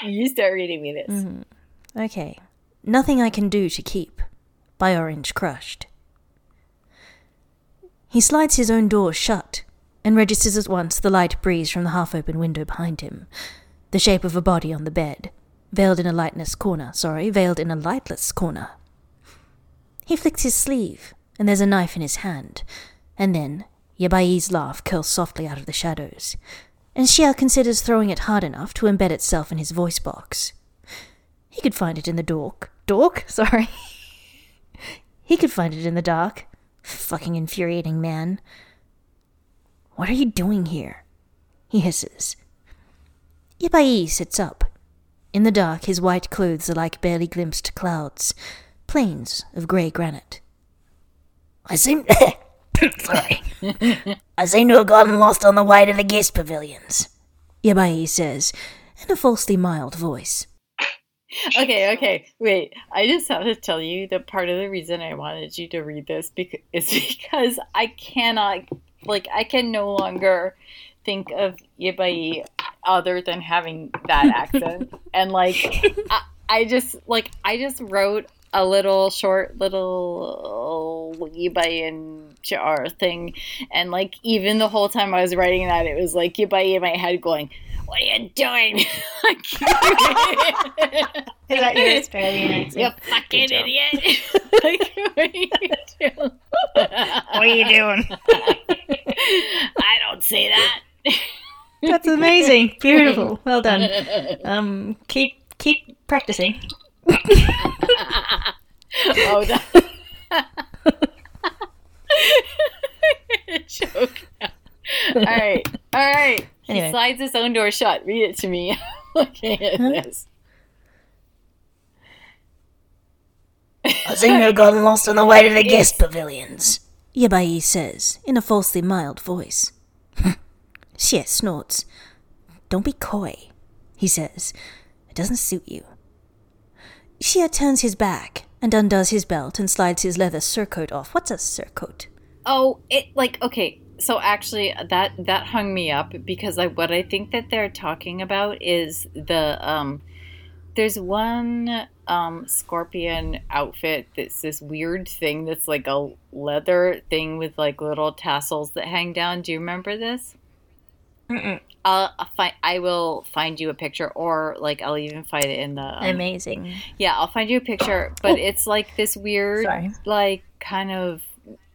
You start reading me this. Mm-hmm. Okay. Nothing I Can Do to Keep by Orange Crushed. He slides his own door shut and registers at once the light breeze from the half open window behind him, the shape of a body on the bed, veiled in a lightless corner, sorry, veiled in a lightless corner. He flicks his sleeve, and there's a knife in his hand, and then Yabai's laugh curls softly out of the shadows, and Xia considers throwing it hard enough to embed itself in his voice box. He could find it in the dork. Dork? Sorry. he could find it in the dark. Fucking infuriating man. What are you doing here? He hisses. Yabai sits up. In the dark, his white clothes are like barely glimpsed clouds, plains of grey granite. I seem. Sorry. I seem to have gotten lost on the way to the guest pavilions. Yabai says, in a falsely mild voice. Okay, okay, wait. I just have to tell you that part of the reason I wanted you to read this bec- is because I cannot, like, I can no longer think of Ibai other than having that accent. and, like, I, I just, like, I just wrote a little short little Ibai and Jar thing. And, like, even the whole time I was writing that, it was like Ibai in my head going, What are you doing? That your Australian accent? You fucking idiot. like, what are you doing? What are you doing? I don't say that. That's amazing. Beautiful. Well done. Um, keep keep practicing. oh, that. Joke. All right. All right. Anyway. He slides his own door shut. Read it to me. Looking at this. I seem to have gotten lost on the way to the guest pavilions. Yabai says, in a falsely mild voice. Xie snorts. Don't be coy, he says. It doesn't suit you. Xie turns his back and undoes his belt and slides his leather surcoat off. What's a surcoat? Oh, it like okay. So actually, that that hung me up because I what I think that they're talking about is the um. There's one um scorpion outfit that's this weird thing that's like a leather thing with like little tassels that hang down. Do you remember this? Mm-mm. I'll, I'll find. I will find you a picture, or like I'll even find it in the. um, Amazing. yeah, I'll find you a picture, but it's like this weird, Sorry. like kind of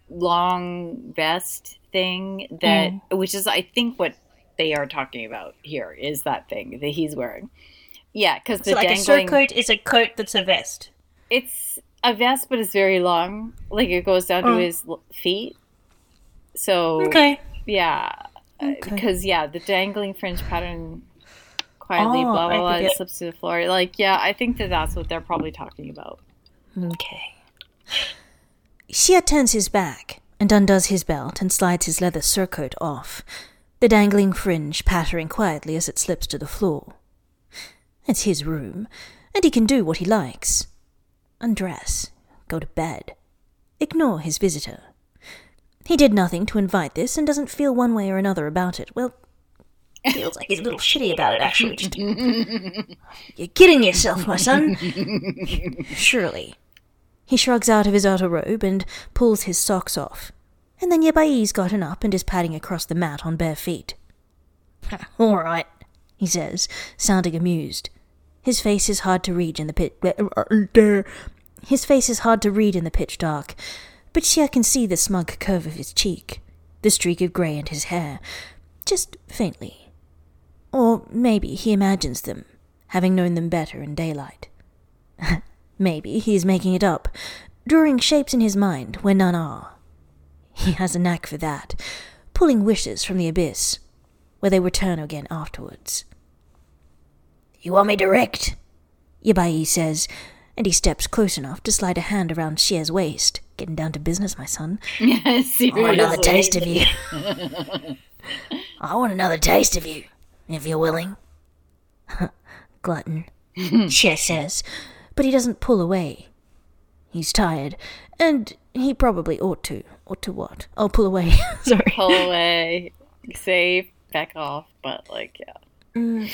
long vest thing that, which is I think what they are talking about here is that thing that he's wearing. Yeah, because the So like a dangling, surcoat is a coat that's a vest. it's a vest, but it's very long. Like it goes down to Oh. his feet. So Okay. yeah, uh, Okay. because yeah, the dangling fringe pattern quietly Oh, blah blah blah slips to the floor. Like yeah, I think that that's what they're probably talking about. Okay. Xia turns his back and undoes his belt and slides his leather surcoat off, the dangling fringe pattering quietly as it slips to the floor. It's his room, and he can do what he likes undress, go to bed, ignore his visitor. He did nothing to invite this and doesn't feel one way or another about it. Well, feels like he's a little shitty about it, actually. Just- You're kidding yourself, my son. Surely. He shrugs out of his outer robe and pulls his socks off. And then Yabai's gotten up and is padding across the mat on bare feet. All right, he says, sounding amused. His face is hard to read in the pit. His face is hard to read in the pitch dark, but Xia can see the smug curve of his cheek, the streak of grey in his hair, just faintly. Or maybe he imagines them, having known them better in daylight. Maybe he is making it up, drawing shapes in his mind where none are. He has a knack for that, pulling wishes from the abyss, where they return again afterwards. You want me direct? Yabai says, and he steps close enough to slide a hand around Xia's waist. Getting down to business, my son. Seriously. I want another taste of you. I want another taste of you, if you're willing. Glutton. Xie says, but he doesn't pull away. He's tired, and he probably ought to. Ought to what? Oh, pull away. Sorry. pull away, say back off, but like yeah. Mm.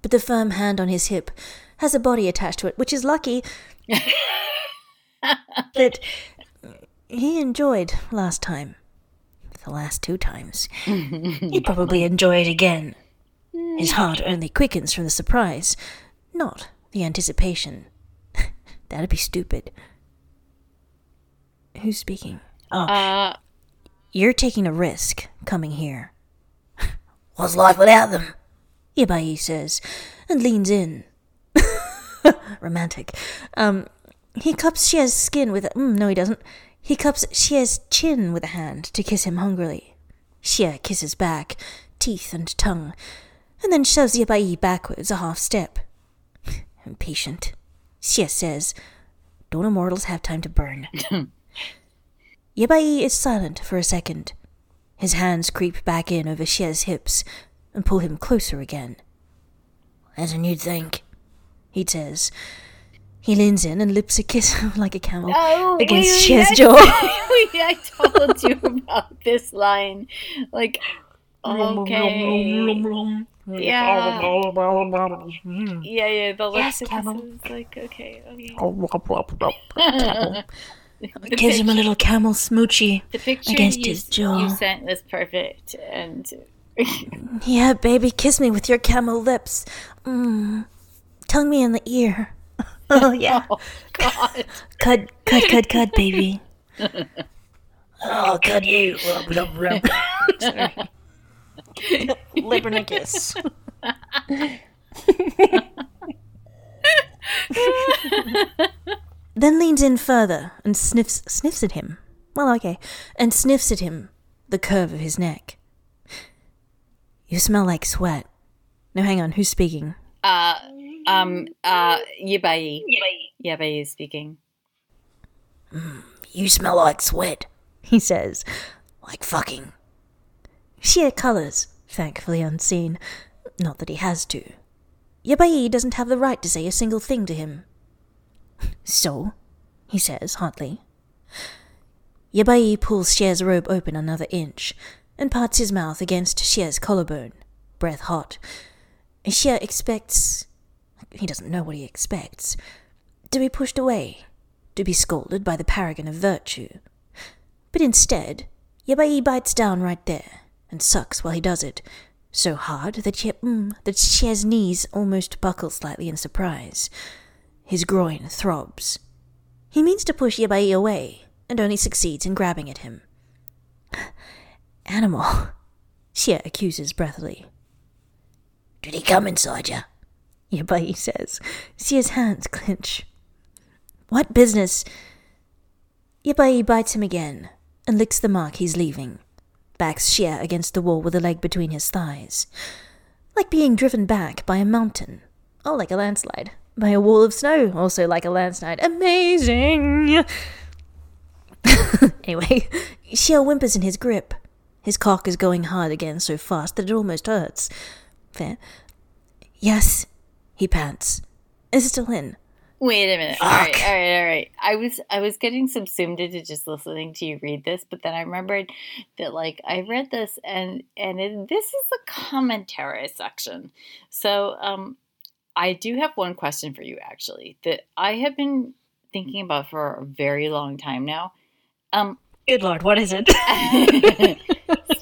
But the firm hand on his hip has a body attached to it, which is lucky that he enjoyed last time. The last two times. He'd probably enjoy it again. His heart only quickens from the surprise, not the anticipation. That'd be stupid. Who's speaking? Oh, Uh, you're taking a risk coming here. What's life without them? Ibai says, and leans in. Romantic. Um, he cups Xia's skin with a. Mm, no, he doesn't. He cups Xia's chin with a hand to kiss him hungrily. Xia kisses back, teeth and tongue, and then shoves Yabai backwards a half step. Impatient. Xia says, Don't immortals have time to burn? Yabai is silent for a second. His hands creep back in over Xia's hips and pull him closer again. As than you'd think, he says. He leans in and lips a kiss like a camel oh, against wait, jaw. wait, I told you about this line. Like, okay. Yeah. Yeah, yeah, the Yes, camel. is like, okay, okay. The Gives him a little camel. The picture against you, his jaw. you sent was perfect, and Yeah, baby, kiss me with your camel lips. Mm. Tongue me in the ear. Oh, yeah. oh god, Cud, cud, cud, cud, baby. oh, cud you. Lip and a kiss. then leans in further and sniffs sniffs at him. Well, okay, and sniffs at him, the curve of his neck. You smell like sweat. No, hang on. Who's speaking? uh, um, uh, Yibai, Yibai is speaking. You smell like sweat, he says. Like fucking. Sheer colours, thankfully unseen. Not that he has to. Yabai doesn't have the right to say a single thing to him. So, he says hotly. Yabai pulls Xia's robe open another inch and parts his mouth against Xia's collarbone, breath hot. Xia expects. He doesn't know what he expects. To be pushed away, to be scolded by the paragon of virtue. But instead, Yabai bites down right there and sucks while he does it, so hard that Xie, mm, that Xia's knees almost buckle slightly in surprise. His groin throbs. He means to push Yabai away, and only succeeds in grabbing at him. Animal, Xie accuses breathily. Did he come inside ya? Yabai says. Xia's hands clench. What business? Yabai bites him again and licks the mark he's leaving. Backs Xia against the wall with a leg between his thighs. Like being driven back by a mountain. Oh, like a landslide. By a wall of snow, also like a landslide. Amazing! anyway, Xia whimpers in his grip. His cock is going hard again so fast that it almost hurts. Fair. Yes, he pants. Is still in. Wait a minute. All right, Fuck. all right, all right. I was I was getting subsumed into just listening to you read this, but then I remembered that like I read this and and it, this is the commentary section. So um, I do have one question for you actually that I have been thinking about for a very long time now. Um, Good lord, what is it?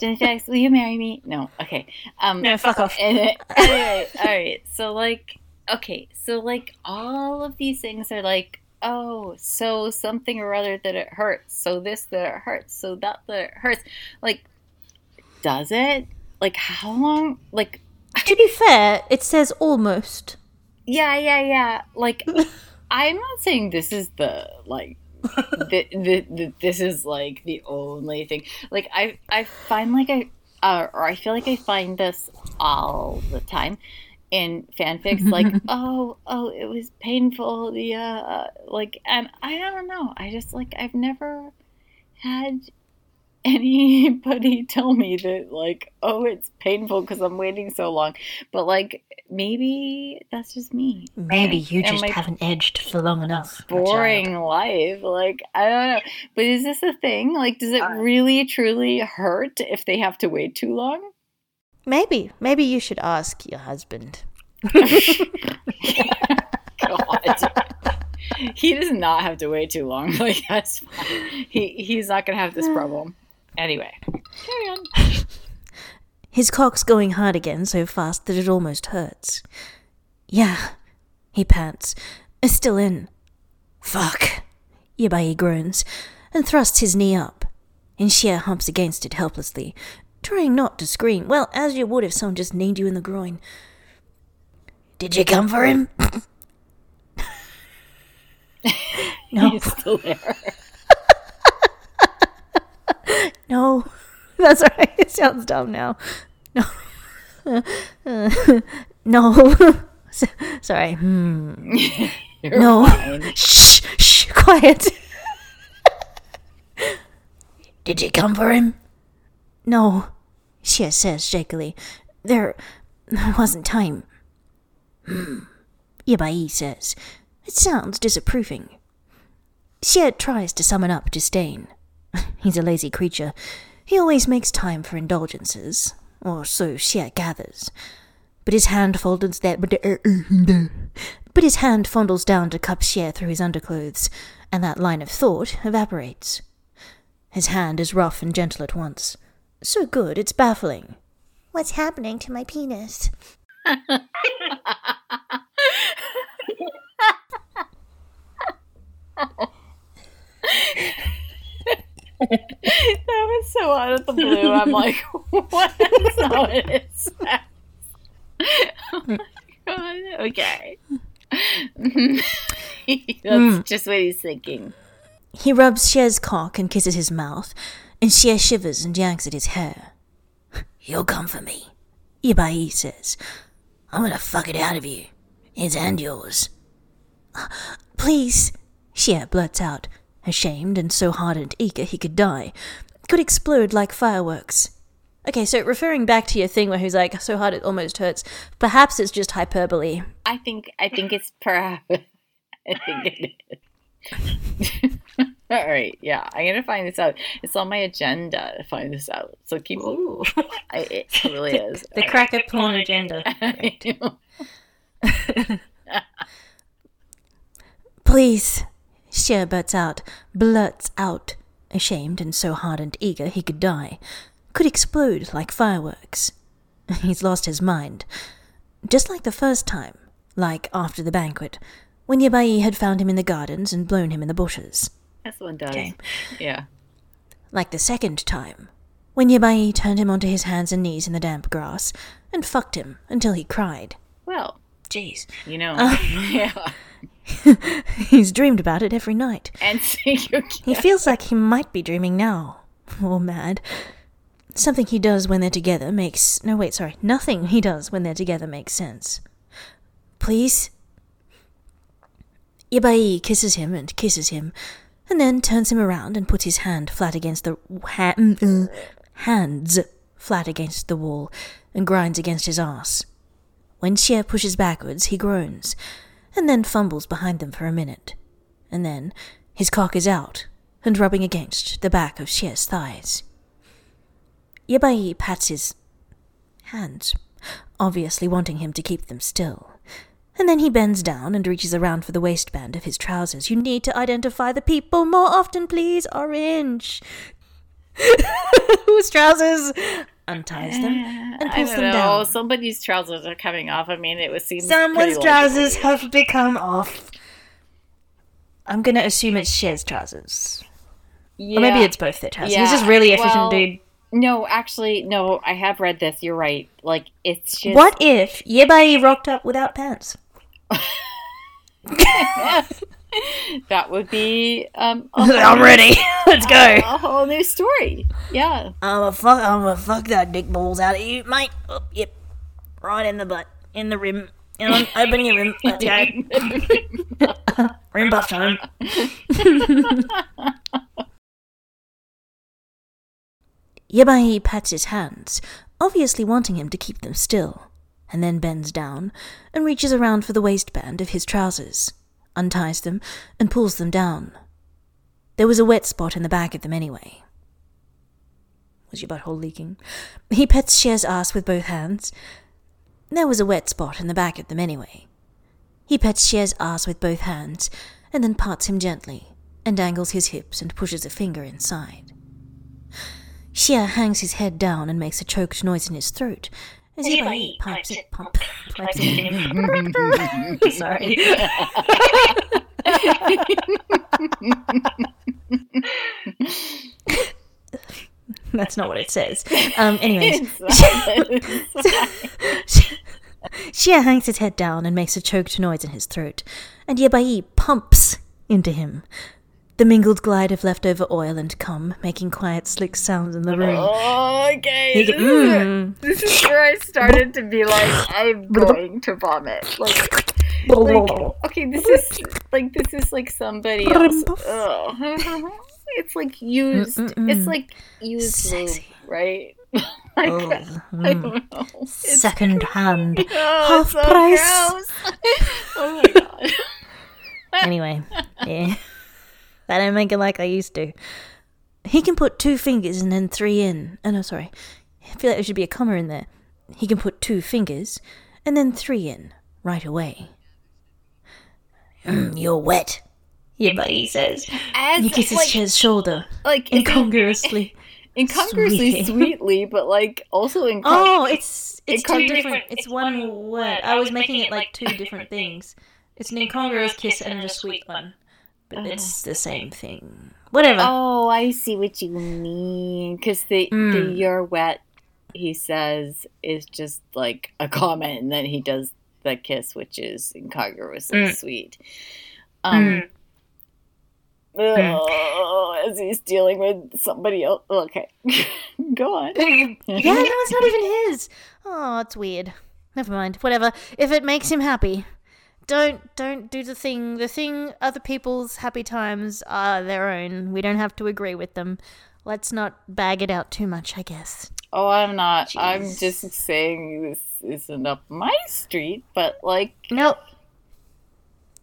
Stinfax, will you marry me? No. Okay. Um, no, fuck off. Anyway, all right. So like, okay, so like all of these things are like, oh, so something or other that it hurts, so this that it hurts, so that that it hurts. Like, does it? Like, how long? Like, To be fair, it says almost. yeah, yeah, yeah. Like, I'm not saying this is the like. the, the, the, this is like the only thing. Like I, I find like I, uh, or I feel like I find this all the time in fanfics. Like, oh, oh, it was painful. The uh, like, and I don't know. I just like I've never had anybody tell me that like, oh, it's painful because I'm waiting so long. But like, maybe that's just me Maybe you And just haven't edged for long enough. boring life. Like, I don't know. But is this a thing? Like, does it really truly hurt if they have to wait too long? Maybe. Maybe you should ask your husband. God. he does not have to wait too long. Like that's fine. He he's not gonna have this problem. Anyway, carry on. His cock's going hard again so fast that it almost hurts. Yeah, he pants. It's still in. Fuck. Yabai groans and thrusts his knee up. And Xie humps against it helplessly, trying not to scream. Well, as you would if someone just kneed you in the groin. Did you come for him? no. He's still there. No. That's right. It sounds dumb now. No. no. Sorry. Hmm. No. fine. Shh, shh, quiet. Did you come for him? No, Xie says shakily. There, wasn't time. Hmm. Says. It sounds disapproving. Xie tries to summon up disdain. He's a lazy creature. He always makes time for indulgences, or so Xie gathers. But his hand folds that. But his hand fondles down to cup Xie through his underclothes, and that line of thought evaporates. His hand is rough and gentle at once. So good, it's baffling. What's happening to my penis? That was so out of the blue. I'm like, what is That's not what it says. Oh my God. Okay. That's hmm. just what he's thinking. He rubs Xie's cock and kisses his mouth, and Xie shivers and yanks at his hair. You'll come for me, Ibai says. I'm gonna fuck it out of you. His and yours. Please, Xie blurts out, ashamed and so hard and eager he could die. Could explode like fireworks. Okay, so referring back to your thing where he's like, so hard it almost hurts, perhaps it's just hyperbole. I think I think it's perhaps I think it is. All right, yeah, I'm gonna find this out. It's on my agenda to find this out. So keep. I, it really is. The cracker porn agenda. Please, Xie blurts out, blurts out, ashamed and so hard and eager he could die, could explode like fireworks. He's lost his mind. Just like the first time, like after the banquet, when Yabai had found him in the gardens and blown him in the bushes. This one does. Okay. Yeah. Like the second time, when Yabai turned him onto his hands and knees in the damp grass and fucked him until he cried. Well, Jeez. you know. Uh, yeah. He's dreamed about it every night. And so He feels like he might be dreaming now. Or mad. Something he does when they're together makes. No, wait, sorry. Nothing he does when they're together makes sense. Please? Ibai kisses him and kisses him, and then turns him around and puts his hand flat against the. Ha- uh, hands flat against the wall and grinds against his ass. When Xie pushes backwards, he groans, and then fumbles behind them for a minute. And then his cock is out and rubbing against the back of Xie's thighs. Yabai pats his hands, obviously wanting him to keep them still. And then he bends down and reaches around for the waistband of his trousers. You need to identify the people more often, please. Orange. Whose trousers? Unties them and uh, I pulls don't them know. down. Somebody's trousers are coming off. I mean, it was seems Someone's trousers have become off. I'm gonna assume it's Xie's trousers. Yeah. Or maybe it's both their trousers. He's Yeah, just really efficient well, dude. No, actually, no. I have read this. You're right. Like it's just What if Yebai rocked up without pants? that would be um a I'm ready. Let's go. a whole new story. Yeah. I'm a fuck. I'm a fuck that dick balls out of you, mate. Oh, yep, right in the butt, in the rim. You know, open your rim. Rim buff time. Yabai pats his hands, obviously wanting him to keep them still, and then bends down and reaches around for the waistband of his trousers, unties them, and pulls them down. There was a wet spot in the back of them anyway. Was your butthole leaking? He pets Cher's ass with both hands. There was a wet spot in the back of them anyway. He pets Xia's ass with both hands, and then parts him gently, and angles his hips and pushes a finger inside. Xia hangs his head down and makes a choked noise in his throat as he by pipes it, pump, pipes it. Sorry. That's not what it says. Um, anyways, Xia hangs his head down and makes a choked noise in his throat, and Yabai pumps into him. The mingled glide of leftover oil and cum, making quiet, slick sounds in the room. Oh, okay. Go- is, mm. this is where I started to be like, I'm going to vomit. Like, like okay, this is like this is like somebody else. It's like used. Mm-mm-mm. It's like used lube, Sexy. right? like, I Mm. Second hand. oh, half so price. oh my god. Anyway, yeah. They don't make it like they used to. He can put two fingers and then three in. Oh, no, sorry. I feel like there should be a comma in there. He can put two fingers and then three in right away. Mm, you're wet. Yeah, but he says. As He kisses like, shoulder like incongruously. incongruously sweetly. sweetly, but like also incong- Oh, it's it's two Incongru- different. It's one word. I was making it like two different things. It's an incongruous kiss and a sweet one, but it's the same thing. Whatever. Oh, I see what you mean. Because the, the Mm. you're wet, he says, is just like a comment, and then he does the kiss, which is incongruous and Mm. sweet. Um, ugh, as he's dealing with somebody else. Okay, go on. yeah, no, it's not even his. Oh, it's weird. Never mind. Whatever. If it makes him happy, don't don't do the thing. The thing. Other people's happy times are their own. We don't have to agree with them. Let's not bag it out too much. I guess. Oh, I'm not. I'm just saying this isn't up my street, but like, Nope.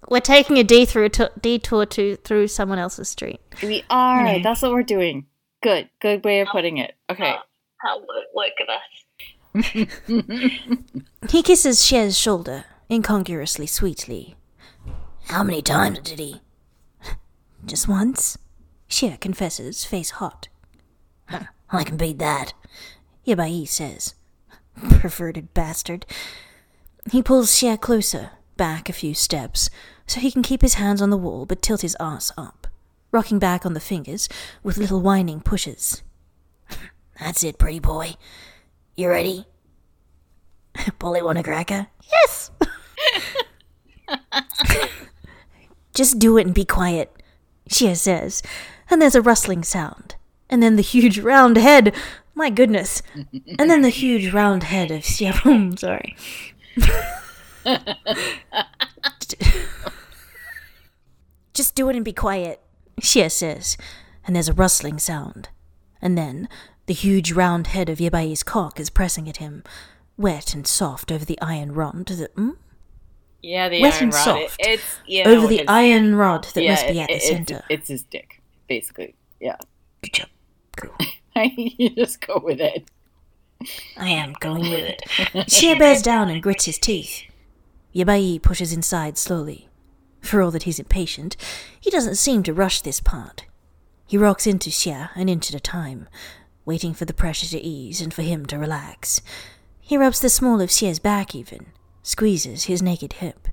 We're taking a detour to, detour to through someone else's street. we are. Yeah. That's what we're doing. Good. Good way of putting it. Okay. How would work with us? He kisses Cher's shoulder, incongruously sweetly. How many times did he? Just once? Cher confesses, face hot. I can beat that. Yabai says. Perverted bastard. He pulls Cher closer, back a few steps, so he can keep his hands on the wall but tilt his ass up, rocking back on the fingers with little whining pushes. That's it, pretty boy. You ready? Polly want a cracker? Yes! Just do it and be quiet, Shia says. And there's a rustling sound. And then the huge round head. My goodness. And then the huge round head of. Boom, sorry. Just do it and be quiet, Xia says. And there's a rustling sound. And then the huge round head of Yabai's cock is pressing at him, wet and soft over the iron rod that hmm? Yeah, the Wet iron and rod. soft. It- it's you over the iron rod that yeah, must be it- at the it- center. It's, it's his dick, basically. Yeah, Good job. Girl. you just go with it. I am going with it. Xia bears down and grits his teeth. Yabai pushes inside slowly. For all that he's impatient, he doesn't seem to rush this part. He rocks into Xia an inch at a time, waiting for the pressure to ease and for him to relax. He rubs the small of Xia's back even, squeezes his naked hip.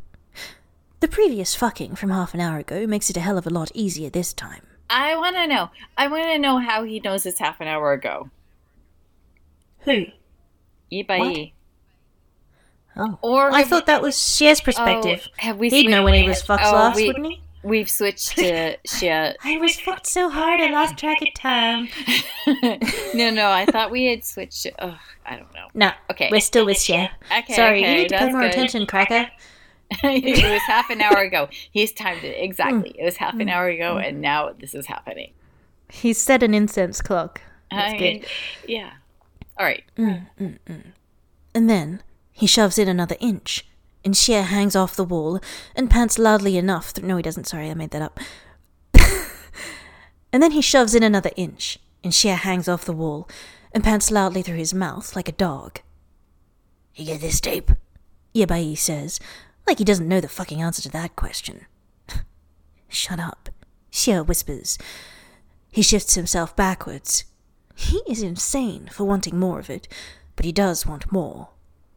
The previous fucking from half an hour ago makes it a hell of a lot easier this time. I want to know. I want to know how he knows it's half an hour ago. Who? Ibai. Oh. Or I thought that was Xia's oh, perspective. Oh, have we? He'd know when he was fucked Oh, last, we- wouldn't he? We've switched to Shia. I was fucked so hard I lost track of time. no, no. I thought we had switched. Oh, I don't know. No, Okay. we're still with Xia. Okay. Sorry, okay, you need to pay more good. attention, Cracker. it was half an hour ago. He's timed it exactly. Mm. It was half an mm. hour ago, mm. and now this is happening. He's set an incense clock. That's I good. yeah. All right. Mm, and then he shoves in another inch, and Xia hangs off the wall and pants loudly enough. Th- no, he doesn't. Sorry, I made that up. and then he shoves in another inch, and Xia hangs off the wall and pants loudly through his mouth like a dog. You get this tape? Yabai says, like he doesn't know the fucking answer to that question. Shut up, Xie whispers. He shifts himself backwards. He is insane for wanting more of it, but he does want more.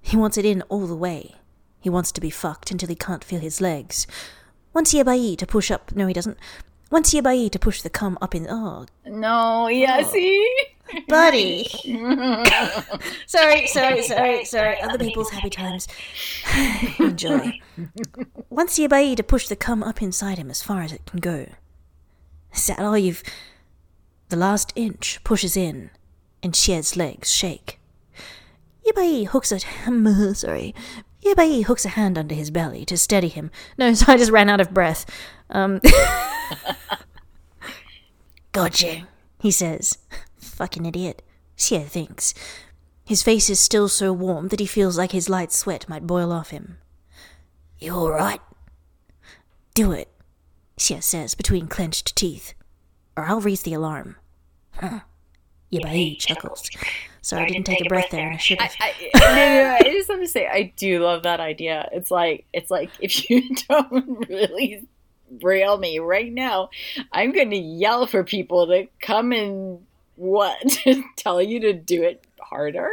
He wants it in all the way. He wants to be fucked until he can't feel his legs. Wants Yabai to push up. No, he doesn't. Wants Yabai to push the cum up in. Oh, No, yeah, oh. see? buddy. sorry, sorry, sorry, sorry. Other people's happy times. Enjoy. Wants Yabai to push the cum up inside him as far as it can go. Is that all you've. The last inch pushes in, and Xie's legs shake. Yabai hooks a. sorry. Yabai hooks a hand under his belly to steady him. No, so I just ran out of breath. Um. you," he says. Fucking idiot. Xie thinks. His face is still so warm that he feels like his light sweat might boil off him. You alright? Do it, Xie says between clenched teeth, or I'll raise the alarm. Huh. Yabai chuckles. Sorry, I didn't take a breath there and I should have. I, no, no, no, I just have to say, I do love that idea. It's like, it's like if you don't really rail me right now, I'm going to yell for people to come and what tell you to do it harder.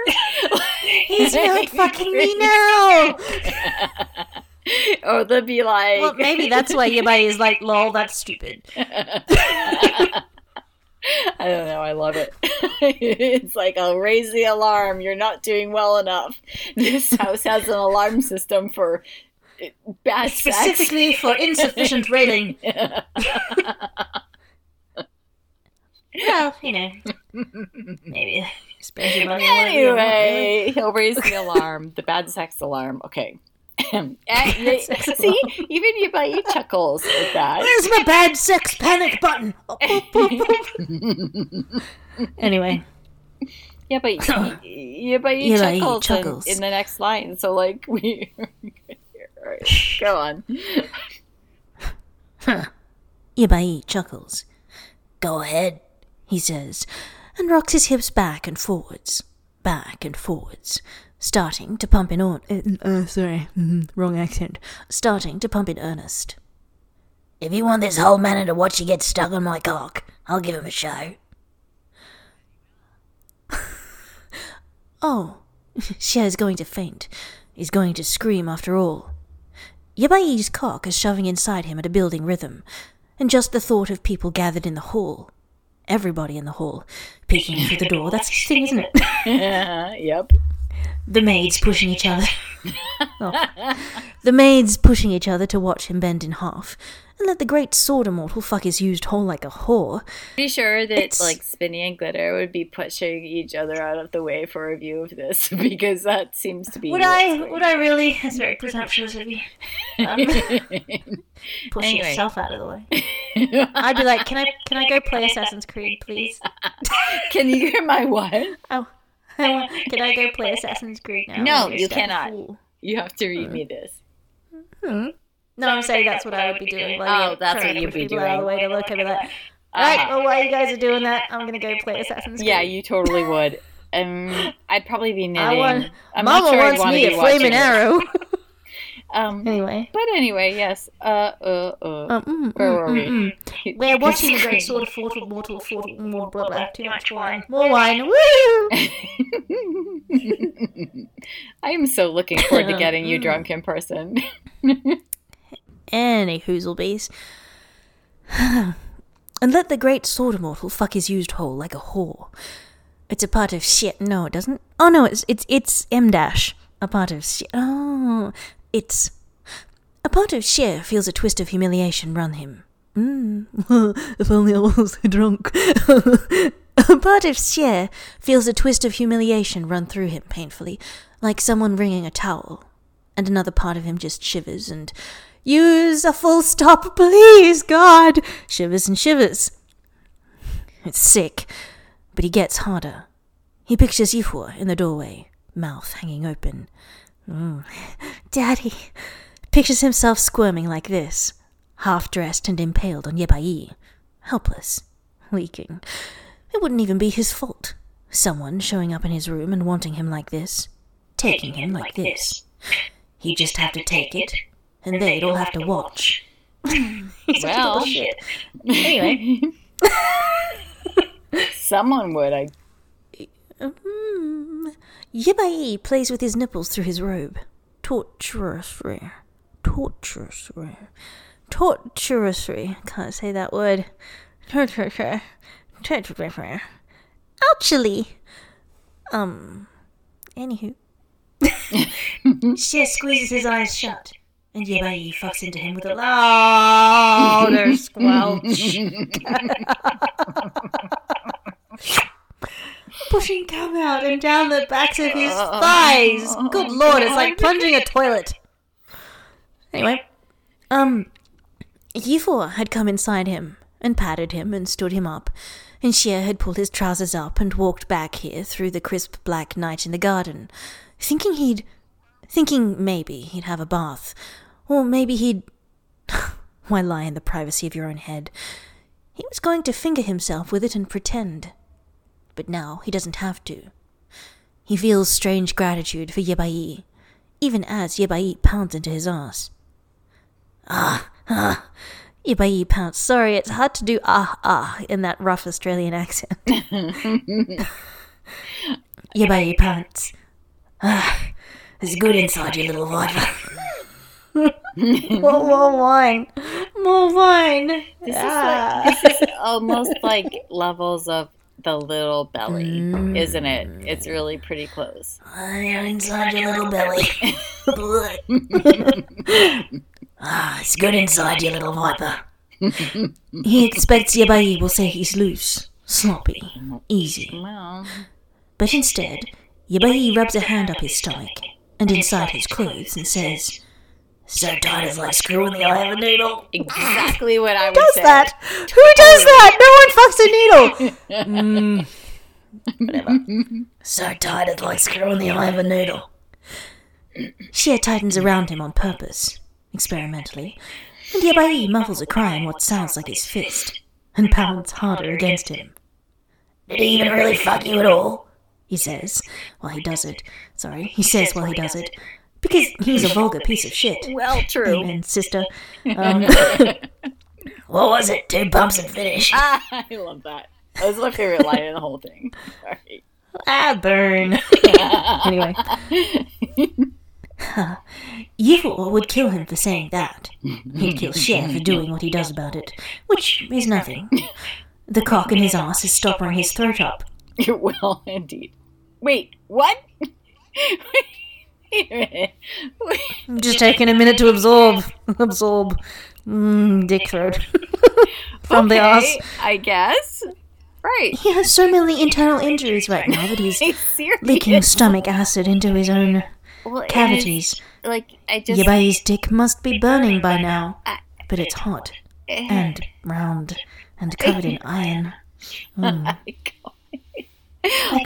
He's not fucking me now! or oh, they'll be like, Well, maybe that's why Yabai is like, lol, that's stupid. I don't know. I love it. it's like I'll raise the alarm. You're not doing well enough. This house has an alarm system for uh, bad sex. Specifically for insufficient railing. well, you know, maybe spend your money on whatever you want, really. Anyway, he'll raise the alarm, the bad sex alarm. Okay. See, even Yabai chuckles at that. Where's my bad sex panic button? Oh, anyway, Yeah, but yeah, but he Yeah, he chuckles, in- In, the next line. So like we, right, go on. Yabai chuckles. Go ahead, he says, and rocks his hips back and forwards, back and forwards, starting to pump in on. Uh, uh, sorry, wrong accent. Starting to pump in earnest. If you want this whole manor to watch you get stuck on my cock, I'll give him a show. oh, Cher's going to faint. He's going to scream after all. Yabai's cock is shoving inside him at a building rhythm, and just the thought of people gathered in the hall, everybody in the hall, peeking through the door, that's the thing, isn't it? yeah, yep. The maids pushing each other. Oh. The maids pushing each other to watch him bend in half, and let the great sword immortal fuck his used hole like a whore. Pretty sure that It's- like Spinny and Glitter would be pushing each other out of the way for a view of this because that seems to be. Would I? Would I really? That's very presumptuous of you. Um, push Anyway. yourself out of the way. I'd be like, can I? Can I go play Assassin's Creed, please? Can you hear my what? Oh, can I go play Assassin's Creed now? No, you step cannot. fool. You have to read me this. No, I'm saying that's what I would be doing. Like, Oh, that's what you'd be doing. out of the way to look at me like, Alright, Uh-huh. well, while you guys are doing that, I'm gonna go play Assassin's Creed. Yeah, you totally would. Um, I'd probably be knitting. I want. I'm Mama not sure I'd wants me to a be flaming arrow. Um, anyway. but anyway, yes. Uh, uh, uh. Um, mm, Where mm, were mm, we? mm. We're watching the great sword of mortal, mortal, mortal, more blah blah. Too much wine. More wine. Woo! I am so looking forward to getting Mm. you drunk in person. Any hoozlebees. and let the great sword immortal fuck his used hole like a whore. It's a part of shit. No, it doesn't. Oh no, it's it's it's M dash. A part of shit. Oh, it's a part of shit feels a twist of humiliation run him. Mm. if only I wasn't drunk. a part of shit feels a twist of humiliation run through him painfully, like someone wringing a towel and another part of him just shivers and use a full stop, please, God, shivers and shivers. It's sick, but he gets harder. He pictures Yifur in the doorway, mouth hanging open. Mm. Daddy. Pictures himself squirming like this, half dressed and impaled on Yebai, helpless, leaking. It wouldn't even be his fault. Someone showing up in his room and wanting him like this, taking him like this. He'd just have to take it, and they'd all have to watch. He's such a Well. shit. Anyway. Someone would. I Mm. Yibai plays with his nipples through his robe. Torturous rare. Torturous Torturously. Torturously. Torturously. Can't say that word. Torturously. Torturously. Ouchily. Um. Anywho. Shia squeezes his eyes shut, and Yibai fucks into him with a louder squelch. pushing cum out and down the backs of his thighs. Good lord, it's like plunging a toilet. Anyway, um, Yifor had come inside him and patted him and stood him up, and Shia had pulled his trousers up and walked back here through the crisp black night in the garden, thinking he'd, thinking maybe he'd have a bath, or maybe he'd. Why lie in the privacy of your own head? He was going to finger himself with it and pretend but now he doesn't have to. He feels strange gratitude for Yebai, even as Yebai pounds into his ass. Ah, ah. Yebai pounds. Sorry, it's hard to do ah, ah in that rough Australian accent. Yebai pounds. Ah, it's good inside you, little viper. more, more wine. More wine. This Ah. is like, this is almost like levels of the little belly, isn't it? It's really pretty close. I'm inside your little belly. ah, it's good inside your little viper. he expects Yabai will say he's loose, sloppy, easy. Well, But instead, Yabai rubs a hand up his stomach and inside his clothes and says, So tight it's like screwing the eye of a needle. exactly what I would does say. that? Who does that? No one fucks a needle. Mm, whatever. So tight it's like screwing the eye of a needle. Shia tightens around him on purpose, experimentally, and Yabai muffles a cry in what sounds like his fist, and pounds harder against him. Did he even really fuck you at all? He says, while he does it. Sorry, he says while he does it. Because he's a vulgar piece of shit. Well, true. Amen, sister. Um, what was it? Two bumps and finish. Ah, I love that. That was my favorite line in the whole thing. Sorry. Ah, burn. anyway. Yifor would kill him for saying that. He'd kill Shia for doing what he does about it, which is nothing. The cock in his ass is stopping his throat up. It will indeed. Wait, what? Wait a minute. Wait. I'm just taking a minute to absorb. Absorb. Mm, dick throat. From the ass. I guess. Right. He has so many internal injuries right now that he's leaking stomach acid into his own Well, cavities. Like I just. Yabai's dick must be burning by now, but it's hot and round and covered in iron, like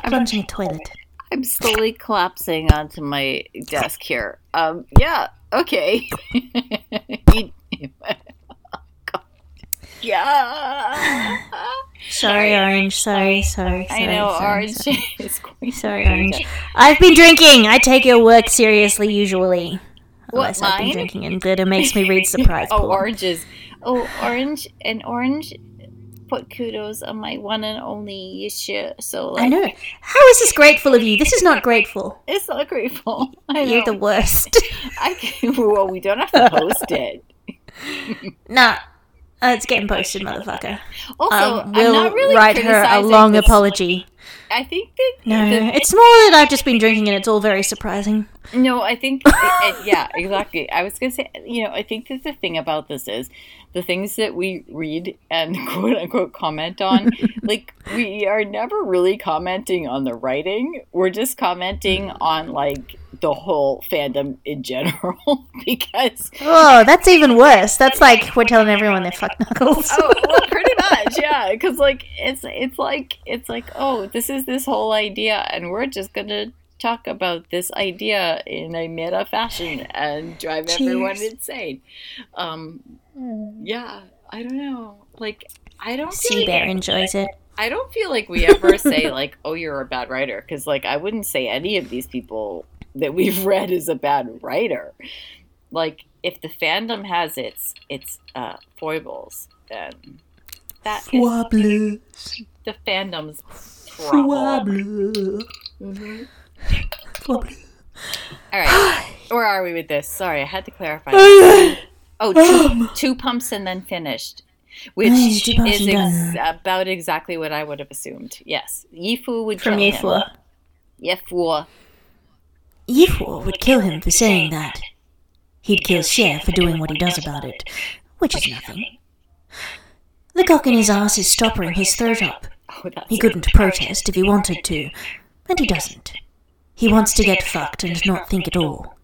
plunging a toilet. I'm slowly collapsing onto my desk here. Um. Yeah. Okay. Yeah. Sorry, Orange. Sorry, sorry. sorry I know sorry, orange Sorry, is sorry, Orange. I've been drinking. I take your work seriously usually. Unless I've been drinking and glitter makes me read surprise Oh, porn. oranges. Oh, orange and orange. Put kudos on my one and only Yeshua. So like, I know. How is this grateful of you? This is not grateful. it's not grateful. I You're the worst. I can, well, we don't have to post it. nah. Uh, it's getting posted, motherfucker. Also, Um, I'm we'll not really write her a long apology. I think that No, the- it's more that I've just been drinking and it's all very surprising. No, I think, uh, yeah, exactly. I was going to say, you know, I think that the thing about this is the things that we read and quote unquote comment on, like, we are never really commenting on the writing. We're just commenting on, like, the whole fandom in general because, Oh, that's even worse. That's like we're telling everyone they're fuck knuckles. oh, well, pretty much, yeah, because, like, it's, it's like, it's like, oh, this is this whole idea and we're just going to talk about this idea in a meta fashion and drive everyone insane. Um, yeah, I don't know. Like, I don't see. Bear like, enjoys it. I don't feel like we ever say like, "Oh, you're a bad writer," because like I wouldn't say any of these people that we've read is a bad writer. Like if the fandom has its its uh, foibles, then that is Foibles. the fandom's problem. Mm-hmm. Foibles. All right, where are we with this? Sorry, I had to clarify. Oh, two, um. two pumps and then finished, which Nice, two pumps is ex- about exactly what I would have assumed. Yes, Yifu would From kill Yifua. him. Yifu. Yifu would kill him for saying that. He'd kill Xie for doing what he does about it, which is nothing. The cock in his ass is stopping his throat up. Oh, He couldn't protest if he wanted to, and he doesn't. He wants to get fucked and not think at all.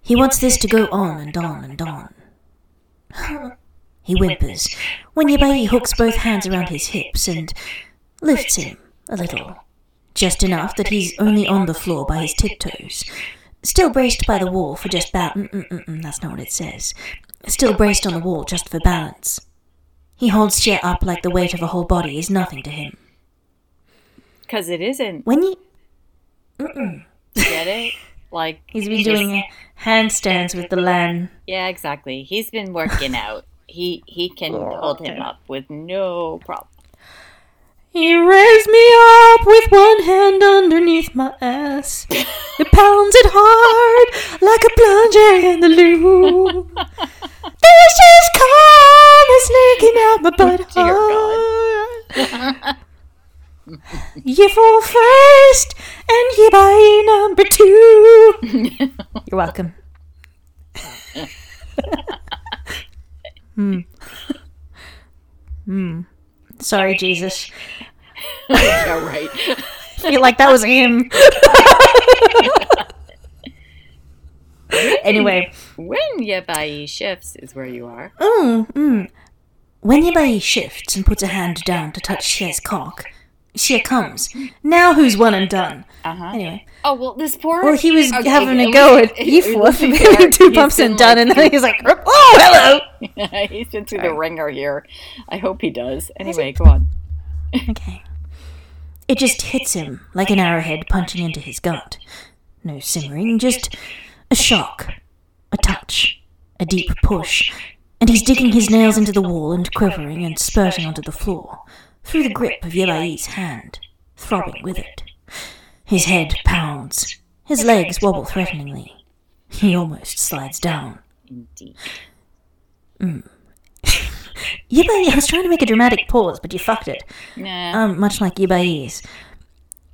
He wants this to go on and on and on. He whimpers when Yabai hooks both hands around his hips and lifts him a little. Just enough that he's only on the floor by his tiptoes. Still braced by the wall for just ba- mm-mm-mm, that's not what it says. Still braced on the wall just for balance. He holds Xie up like the weight of a whole body is nothing to him. because it isn't. When you Get it? Like He's been doing handstands with the lan. yeah, exactly. He's been working out. He he can hold him up with no problem. He raised me up with one hand underneath my ass. It pounds it hard like a plunger in the loo. This is sneaking out my butt. Dear You fall first, and you buy number two. You're welcome. hmm. Hmm. Sorry, Jesus. yeah, right. I feel like that was him. anyway, When you buy shifts is where you are. Oh, mm. When Yabai shifts and puts a hand down to touch Xie's cock, Xie comes. now who's one and done? Uh huh. Anyway, Oh well, this poor. Well, he was Okay, having a go was- at it- it Yifu for fair. two He's pumps been and done, like- and then he's like, "Oh, hello." He's been through the ringer here. I hope he does. Anyway, go on. okay. It just hits him like an arrowhead punching into his gut. No simmering, just a shock, a touch, a deep push, and he's digging his nails into the wall and quivering and spurting onto the floor, through the grip of Yebai's hand, throbbing with it. His head pounds, his legs wobble threateningly. He almost slides down. Indeed. Yibai, I was trying to make a dramatic pause, but you fucked it. Nah. Um, much like Yibai's.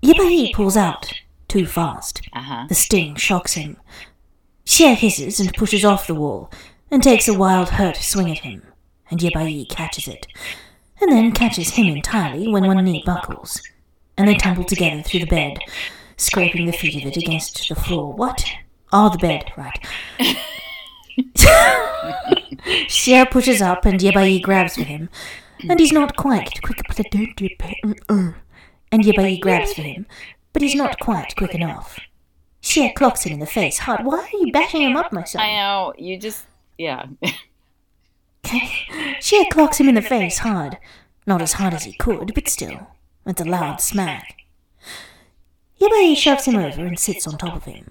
Yibai pulls out too fast. Uh huh. The sting shocks him. Xie hisses and pushes off the wall, and takes a wild, hurt swing at him, and Yibai catches it, and then catches him entirely when one knee buckles, and they tumble together through the bed, scraping the feet of it against the floor. What? Oh, the bed, right. Xie pushes up, and Yibai grabs for him, and he's not quite quick. But I don't do pe and Yibai grabs for him, but he's not quite quick enough. Xie clocks him in the face hard. Why are you bashing him up, my son? I know. You just. Yeah. Xie clocks him in the face hard. Not as hard as he could, but still. It's a loud smack. Yabai shoves him over and sits on top of him,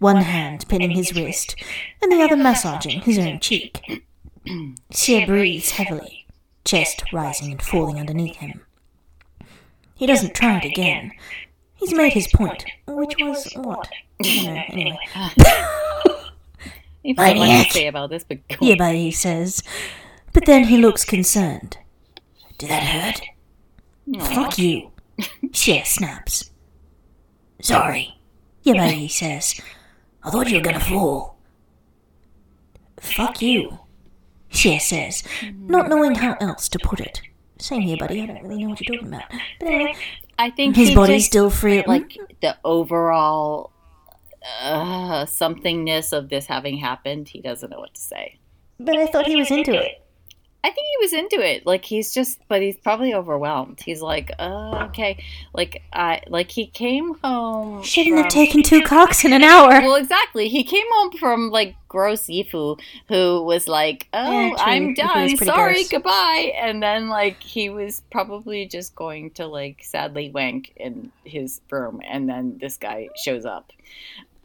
one hand pinning his wrist, and the other massaging his own cheek. Xie breathes heavily, chest rising and falling underneath him. He doesn't try it again. He's made his point, which was what? I don't know, anyway. You've got much to say about this, but go on. Yabai says, but then he looks concerned. Did that hurt? Fuck you. Xie snaps. Sorry. Yeah, but he says, I thought you were gonna fall. Fuck you. Xie says, not knowing how else to put it. Same here, buddy. I don't really know what you're talking about. But anyway, I think his he body's just, still free. like the overall uh, somethingness of this having happened. He doesn't know what to say. But I thought he was into it. I think he was into it. Like he's just, but he's probably overwhelmed. He's like, uh, okay, like I, like he came home. Shouldn't have taken two cocks in an hour. Well, exactly. He came home from like gross Yifu, who was like, "Oh, Yeah. I'm done. Sorry, gross. goodbye." And then like he was probably just going to like sadly wank in his room, and then this guy shows up.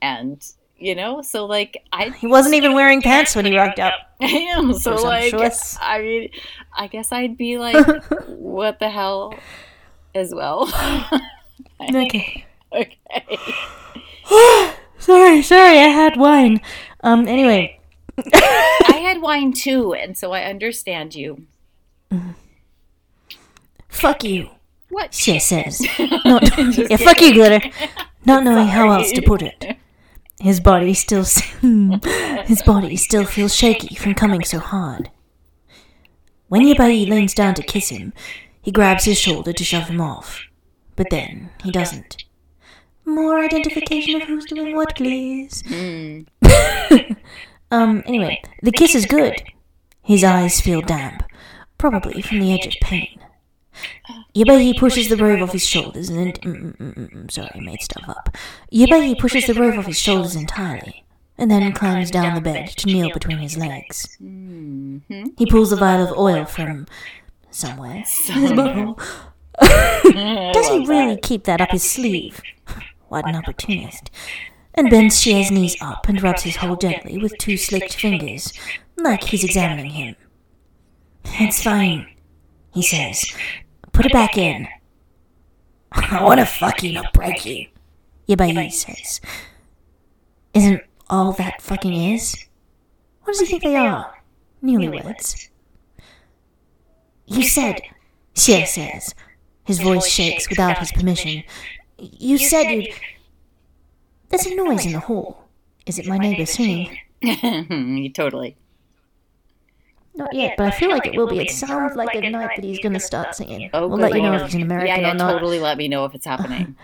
And you know, so like I He wasn't even wearing pants when he rocked up. I am so like I mean, I guess I'd be like, what the hell, as well. Okay. okay. Sorry, sorry, I had wine. Um, anyway. I had wine too, and so I understand you. Fuck you, What? she says. Not, yeah, fuck you, Glitter. Not knowing how else to put it. His body still, his body still feels shaky from coming so hard. When Yabai leans down to kiss him, he grabs his shoulder to shove him off. But then he doesn't. More identification of who's doing what, please. Hmm. um, anyway, the kiss is good. His eyes feel damp, probably from the edge of pain. Yabai pushes the robe off his shoulders and mm, mm, mm, mm, mm, sorry, I made stuff up. Yabai pushes the robe off his shoulders entirely, and then climbs down the bed to kneel between his legs. He pulls a vial of oil from somewhere in his butthole. Does he really keep that up his sleeve? What an opportunist. And bends Xie's knees up and rubs his hole gently with two slicked fingers, like he's examining him. It's fine, he says. Put it back in. I want to fuck you, not break you, Yabai says. Isn't all that fucking is? What does he think they are? Newlyweds. You said, Xie says. His voice shakes without his permission. You said you'd. There's a noise in the hall. Is it my neighbor singing? totally. Not yet, but I feel like it will be. It sounds like a night that he's gonna start singing. Oh, we'll good let you know lord. if he's an American yeah, yeah, or not. totally. Let me know if it's happening.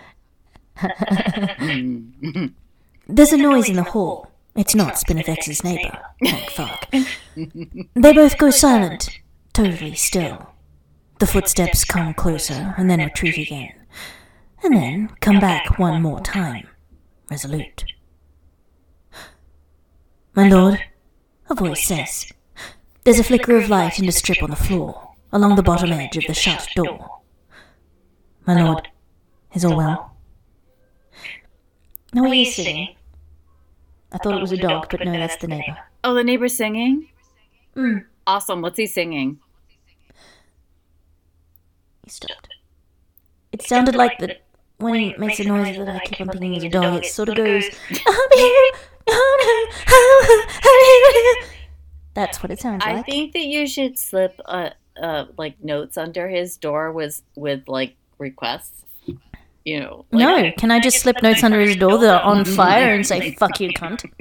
There's a noise in the hall. It's not Spinifex's neighbor. Thank oh, fuck. They both go silent, totally still. The footsteps come closer and then retreat again. And then come back one more time, resolute. My lord, a voice says. There's a flicker of light in a strip on the floor, along the bottom edge of the shut door. My lord, is all well? No, What are you singing? I thought it was a dog, but no, that's the neighbor. Oh, the neighbor's singing. Mm. Awesome. What's he singing? He stopped. It sounded like the when he makes a noise that I keep on thinking is a dog. It sort of goes. That's what it sounds I like. I think that you should slip uh, uh, like notes under his door with with like requests. You know. Like, No, can I just slip notes under his door that are on fire and say "fuck you, cunt"?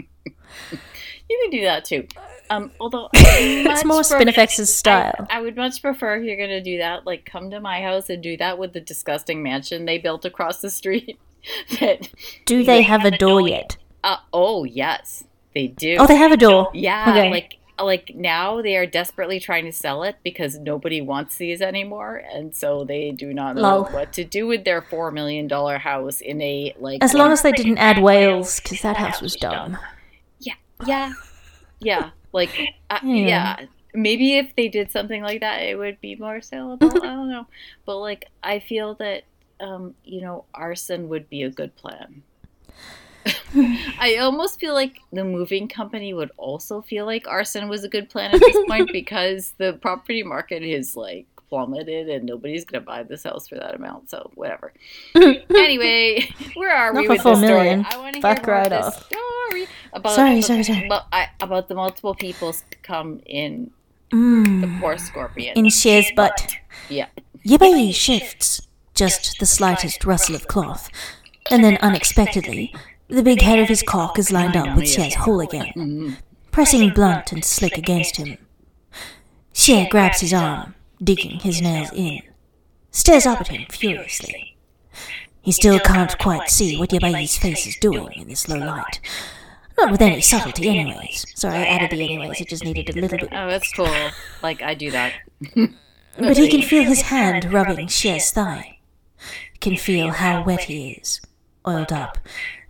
You can do that too. Um, although it's more Spinifex's style. I, I would much prefer if you're gonna do that, like come to my house and do that with the disgusting mansion they built across the street. that Do they have a door yet? uh, oh yes, they do. Oh, they have a door. yeah, Okay. like like now they are desperately trying to sell it because nobody wants these anymore, and so they do not know Lol. what to do with their four million dollar house in a like. As long as they didn't add Wales, because that house was dumb. Yeah. Yeah, yeah, like uh, Yeah. yeah. Maybe if they did something like that, it would be more saleable. I don't know, but like I feel that um, you know arson would be a good plan. I almost feel like the moving company would also feel like arson was a good plan at this point because the property market is like plummeted and nobody's gonna buy this house for that amount. So whatever. anyway, where are Not we with this story? million. I want to Fuck hear more right of off. this story about Sorry, the- sorry, sorry. About, I, about the multiple people come in Mm. the poor scorpion. In Xie's butt. yeah. Yabai shifts, just the slightest rustle of cloth, and then unexpectedly, the big head of his cock is lined up with Xie's hole again, pressing blunt and slick against him. Xie grabs his arm, digging his nails in, stares up at him furiously. He still can't quite see what Yabai's face is doing in this low light. Not with any subtlety, anyways. Sorry, I added the anyways, it just needed a little bit. Oh, that's cool. Like I do that. But he can feel his hand rubbing Xie's thigh. Can feel how wet he is, oiled up,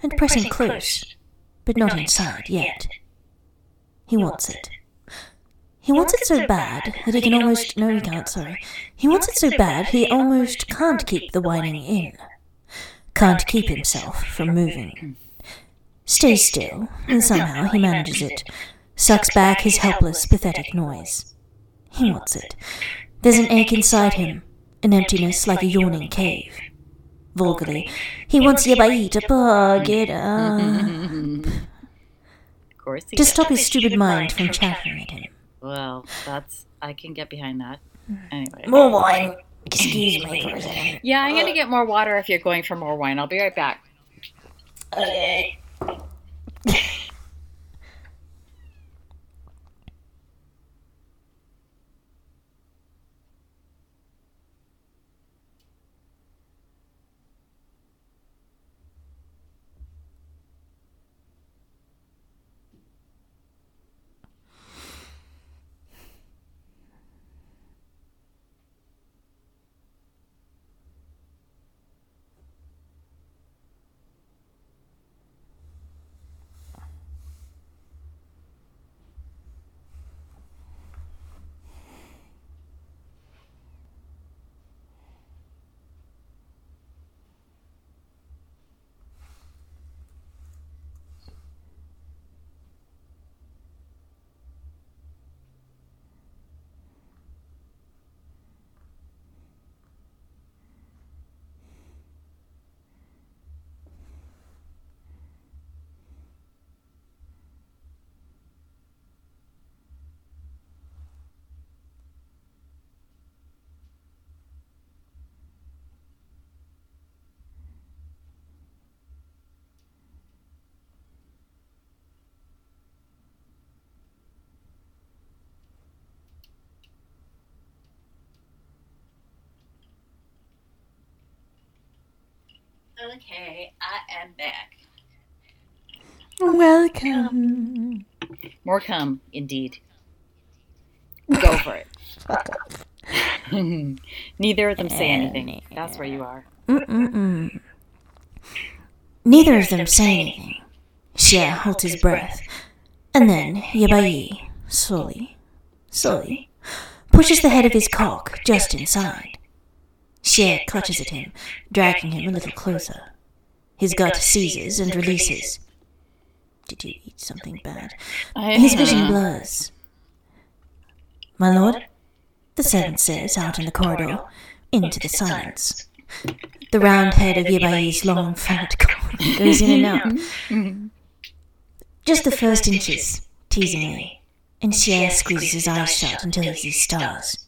and pressing close, but not inside yet. He wants it. He wants it so bad that he can almost. No, he can't, sorry. He wants it so bad he almost can't keep the whining in. Can't keep himself from moving. stays still, and somehow he manages it, sucks back his helpless, pathetic noise. He wants it. There's an ache inside him, an emptiness like a yawning cave. Vulgarly, he wants Yabai to plug it up. Of course he stop his stupid mind from chattering at him. Well, that's I can get behind that. Anyway. More wine. Excuse me for a second. Yeah, I'm gonna get more water if you're going for more wine. I'll be right back. Okay. Okay, I am back. Welcome. More come, indeed. Go for it. Neither of them say anything. That's where you are. Mm-mm-mm. Neither of them say anything. Xie holds his breath, and then Yabai, slowly, slowly, pushes the head of his cock just inside. Xie clutches at him, dragging him a little closer. His gut seizes and releases. Did you eat something bad? His uh, vision blurs. My lord, the servant says out in the corridor, into the silence. The round head of Yabai's long, fat cock goes in and out. Just the first inches, teasingly, and Xie squeezes his eyes shut until he sees stars.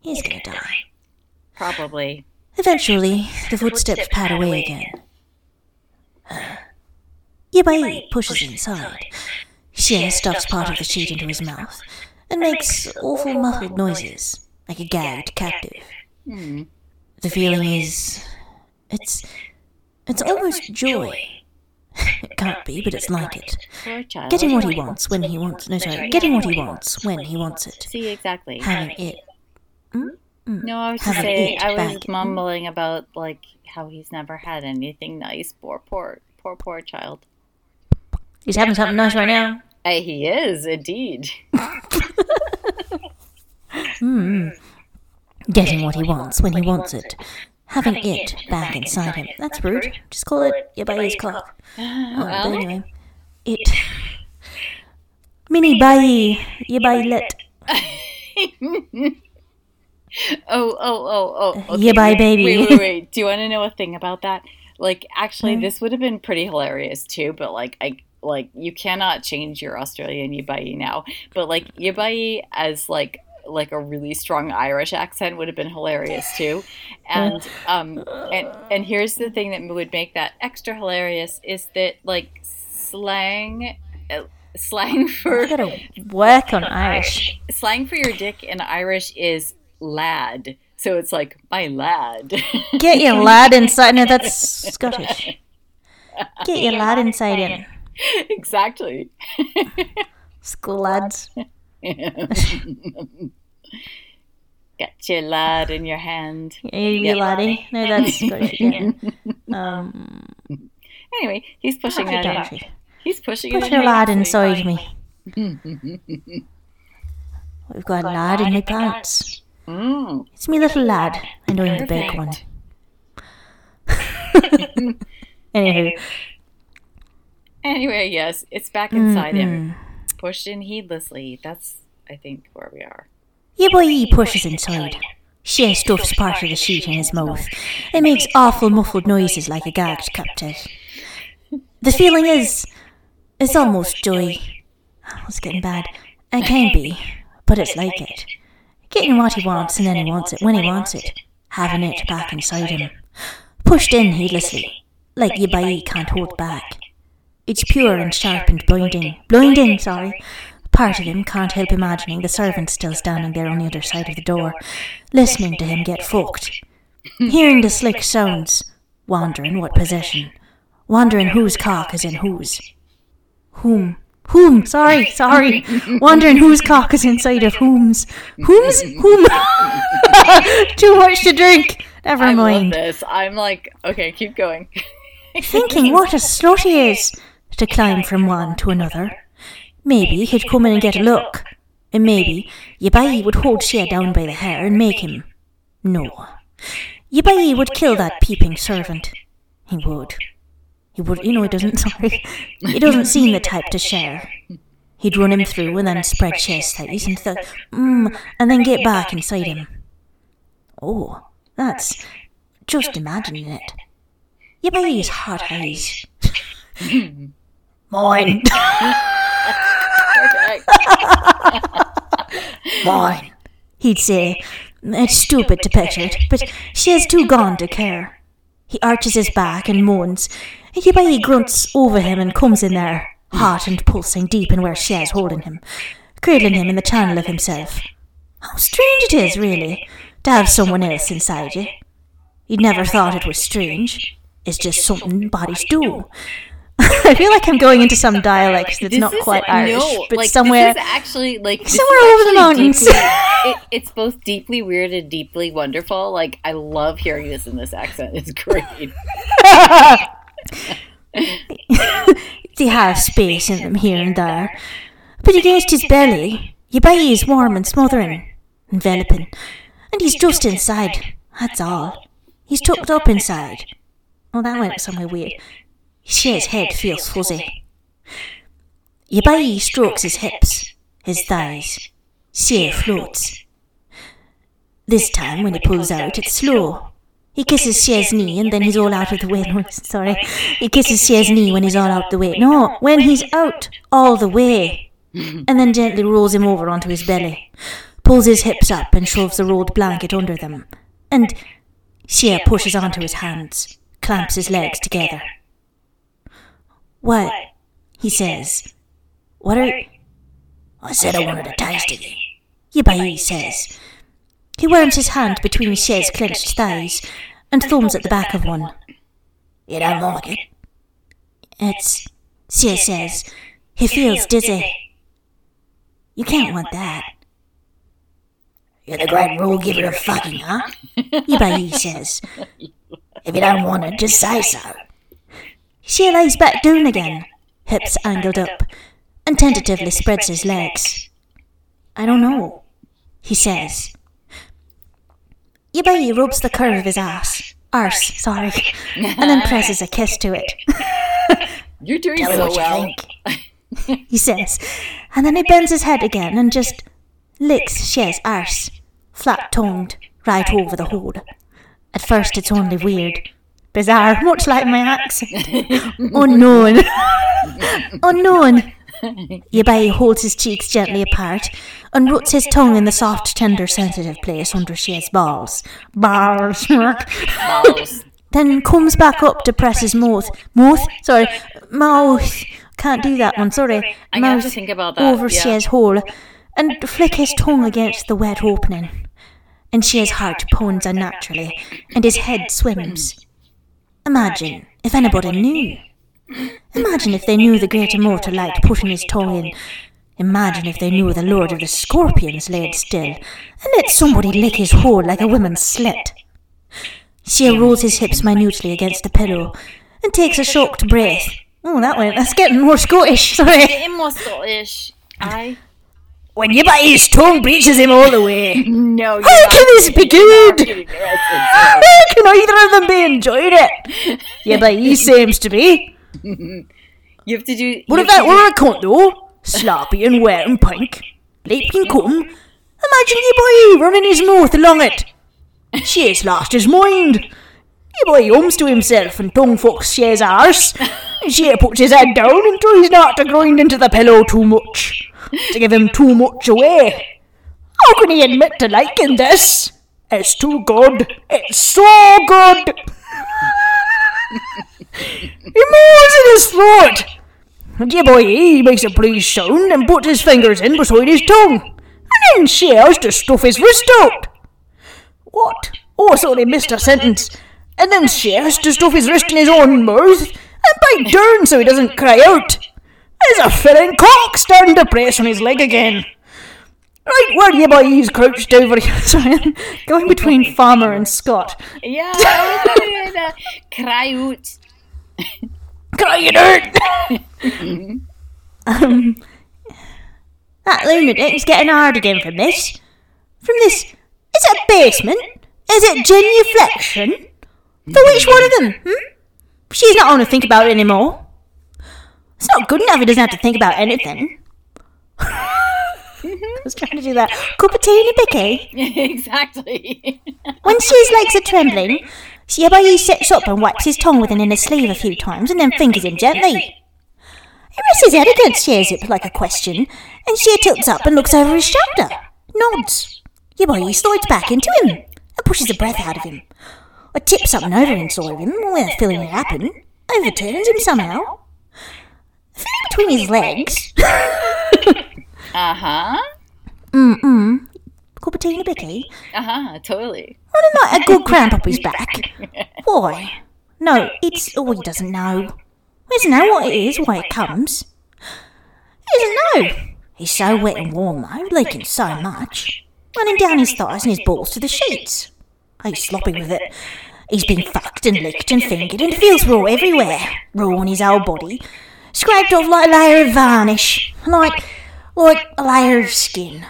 He's gonna die. Probably. Eventually, the footsteps pad away again. Yabai pushes inside. Xie stuffs part of the sheet into his mouth and makes awful muffled noises, like a gagged captive. Hmm. The feeling is. It's. It's almost joy. It can't be, but it's like it. Getting what he wants when he wants. No, sorry. Getting what he wants when he wants it. See, exactly. Having it. Mm. No, I was just saying, I was back. mumbling about, like, how he's never had anything nice. Poor, poor, poor, poor child. He's having something nice right now. Hey, he is, indeed. Hmm. Getting what he wants when he wants it. Having it back inside him. That's rude. Just call it Yabai's cock. Oh, but anyway. It. Mini Bai. Yabai let. Oh, oh, oh, oh. Okay, Yeah, bye, wait, baby. Wait, wait, wait. Do you want to know a thing about that? Like, actually, this would have been pretty hilarious too. But like, I like you cannot change your Australian Yabai now. But like Yabai as like like a really strong Irish accent would have been hilarious too. And um and and here's the thing that would make that extra hilarious is that like slang. uh, Slang for I gotta work on Irish. slang for your dick in Irish is lad. So it's like my lad. Get your lad inside. No, that's Scottish. Get your lad inside in. exactly. School lads. Get your lad in your hand. You, you laddie. No, that's Scottish. Yeah. Um, Anyway, he's pushing that in. Scottish. He's pushing it your lad inside me. We've got a lad in my pants. Mm. It's me little lad, and I'm the big one. Anywho, Anyway, yes, it's back inside him. Mm-mm. Pushed in heedlessly. That's, I think, where we are. Your boy he pushes inside. Shea stuffs part of the sheet in his mouth. It makes awful muffled noises like a gagged captive. The feeling is. it's almost joy. Oh, it's getting bad. It can be, but it's like it. Getting what he wants and then he wants it when he wants it. Having it back inside him. Pushed in heedlessly, like Yibai can't hold back. It's pure and sharp and blinding. Blinding, sorry. Part of him can't help imagining the servant still standing there on the other side of the door, listening to him get fucked. Hearing the slick sounds, wondering what possession, wondering whose cock is in whose. Whom? Whom? Sorry, sorry. Wondering whose cock is inside of whom's. Whom's? Whom? Too much to drink. Never I love mind. this. I'm like, okay, keep going. Thinking what a slut he is to climb from one to another. Maybe he'd come in and get a look. And maybe Yabai would hold Shea down by the hair and make him. No. Yabai would kill that peeping servant. He would. He would, you know, he doesn't, sorry. He doesn't seem the type to share. He'd run him through and then spread Shea's thighs and th- mm, and then get back inside him. Oh, that's just imagining it. Yabai's hot eyes. Mine. Okay. Mine. He'd say. It's stupid to picture it, but she is too gone to care. He arches his back and moans, and Yabai grunts over him and comes in there, hot and pulsing deep in where she is holding him, cradling him in the channel of himself. How strange it is, really, to have someone else inside you. You'd never thought it was strange. It's just something bodies do. I feel like I'm going into some dialect that's This not is- quite Irish, no, but like, somewhere. This is actually like somewhere is over the mountains. deeply- it, it's both deeply weird and deeply wonderful. Like I love hearing this in this accent. It's great. they have space in them here and there. But against his belly, your belly is warm and smothering, enveloping, and he's just inside. That's all. He's tucked up inside. Oh, that went somewhere weird. Shea's head feels fuzzy. Your belly strokes his hips, his thighs. Shea floats. This time, when he pulls out, it's slow. He kisses Shea's knee and then he's all out of the way. No, sorry. He kisses Shea's knee when he's all out the way. No, when he's out all the way. And then gently rolls him over onto his belly. Pulls his hips up and shoves the rolled blanket under them. And Shea pushes onto his hands, clamps his legs together. What? He says. What are. you? I said I wanted a taste of you. Yibai says. He worms his hand between Shea's clenched thighs and Thorn's at the back of one. You don't like it? It's. Shea says. He feels dizzy. You can't want that. You're the great rule giver of fucking, huh? Yibai says. If you don't want it, just say so. Shea lays back down again, hips angled up, and tentatively spreads his legs. I don't know, he says. Yibai rubs the curve of his ass, arse, sorry, and then presses a kiss to it. You're doing Tell so what you well. think, he says, and then he bends his head again and just licks Shea's arse, flat tongued, right over the hole. At first, it's only weird, bizarre, much like my accent. Unknown. Unknown. Yabai holds his cheeks gently apart and roots his tongue in the soft, tender, sensitive place under Shea's balls. Balls. Balls. then comes back up to press his mouth. Mouth? Sorry. Mouth. Can't do that one, sorry. I'm gonna have Mouth to think about that. over yeah. Shea's hole and flick his tongue against the wet opening. And Shea's heart pounds unnaturally and his head swims. Imagine if anybody knew. Imagine if they knew the great immortal liked putting his tongue in. Imagine if they knew the Lord of the Scorpions laid still and let somebody lick his hole like a woman's slit. Shea rolls his hips minutely against the pillow and takes a shocked breath. Oh, that went. That's getting more Scottish. Sorry. Getting more Scottish. I When you bite his tongue, breaches him all the way. no. How can this be good? How can either of them be enjoyed it? Yeah, but he seems to be. You have to do. What if that were a cunt though? Sloppy and wet and pink. Leaping cum. Imagine your boy running his mouth along it. She has lost his mind. Your boy hums to himself and tongue fucks Shea's arse. She puts his head down and tries not to grind into the pillow too much. To give him too much away. How can he admit to liking this? It's too good. It's so good. he moves in his throat. Your boy, he makes a pleased sound and puts his fingers in beside his tongue. And then shares to stuff his wrist out. What? Oh, sorry, missed a sentence. And then shares to stuff his wrist in his own mouth and bite down so he doesn't cry out. There's a filling cock starting to press on his leg again. Right where your boy's crouched over here. Sorry, going between Farmer and Scott. Yeah, I was gonna cry out. Um, that lunatic's getting hard again from this. From this. Is it basement? Is it genuflection? For which one of them? Hmm? She's not going to think about it anymore. It's not good enough he doesn't have to think about anything. I was trying to do that. Cup of tea and a bicky. exactly. When she's legs are trembling, Shiabai sits up and wipes his tongue with an inner sleeve a few times and then fingers him gently. He rests his head against Shea's hip like a question, and Shea tilts up and looks over his shoulder, nods. Yibai slides back into him and pushes the breath out of him. Or tips something over inside of him without feeling it happen, overturns him somehow. Feeling between his legs. Uh huh. Mm-mm. Cup of tea and a bicky. Uh huh. Totally. Running like a good cramp up his back. Why? No, it's. Oh, he doesn't know. He doesn't know what it is, why it comes. He doesn't know. He's so wet and warm, though, leaking so much. Running down his thighs and his balls to the sheets. He's sloppy with it. He's been fucked and licked and fingered and feels raw everywhere. Raw on his whole body. Scraped off like a layer of varnish. Like, like a layer of skin.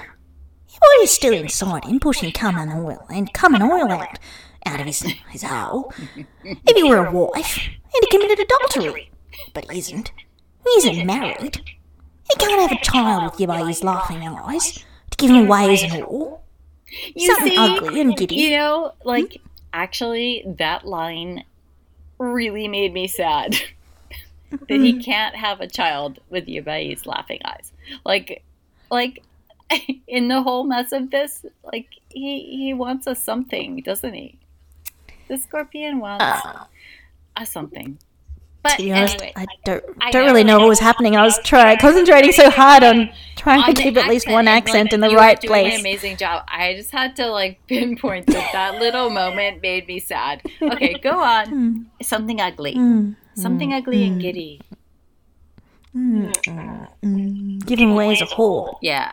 Well, he's still inside him, pushing cum and oil and cum and oil out, out of his, his hole. If he were a wife, and he'd have committed adultery. But he isn't. He isn't married. He can't have a child with you by his laughing eyes, to give him ways and all. You Something see, ugly and giddy. You know, hmm? like actually, that line really made me sad that he hmm. can't have a child with Yubai's laughing eyes. Like, like in the whole mess of this, like he he wants a something, doesn't he? The scorpion wants uh, a something. But To be honest, anyway, I don't, I don't really know what was happening. I was trying, concentrating so hard on trying on to keep at least one accent in the right doing An place. amazing job. I just had to like pinpoint that that little moment made me sad. Okay, go on. Hmm. Something ugly. Hmm. Something hmm. ugly and hmm. giddy. Mm-hmm. Mm-hmm. Mm-hmm. Giving away as a whore. Yeah.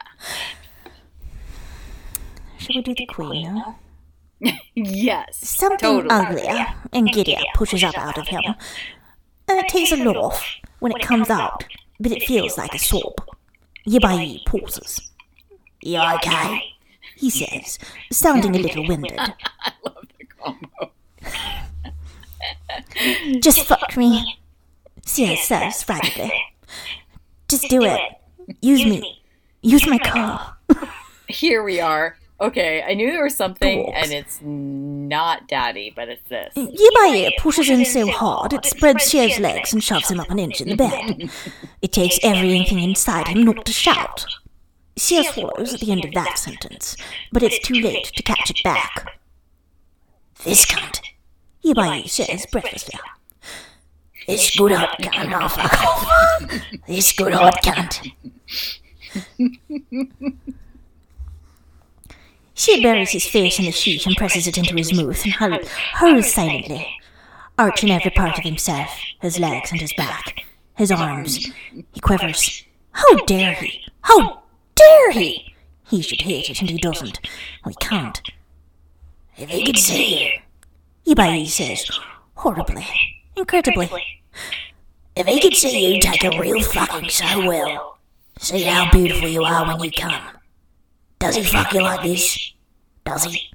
Should we do the queen now? Yes. Something Totally. uglier and giddier pushes up out of him. And uh, it takes a laugh when it comes out, but it feels like a sob. Yibai pauses. You okay? He says, sounding a little winded. I love the combo. Just fuck me. Sia says raggedly. Just do it. Use me. Use my car. Here we are. Okay, I knew there was something, and it's not daddy, but it's this. Yibai pushes in so hard it spreads Shia's legs and shoves him up an inch in the bed. It takes everything inside him not to shout. Shia swallows at the end of that sentence, but it's too late to catch it back. This cunt, Yibai says breathlessly. This good hot cunt, oh fuck off. This good hot cunt. She buries his face in the sheet and presses it into his mouth and hurls, hurls silently, arching every part of himself, his legs and his back, his arms. He quivers. How dare he? How dare he? He should hate it, and he doesn't. Well, he can't. If he could see you, Ibai says, horribly, incredibly. If he could see you take a real fucking so well, see how beautiful you are when you come. Does he fuck you like this? Does he?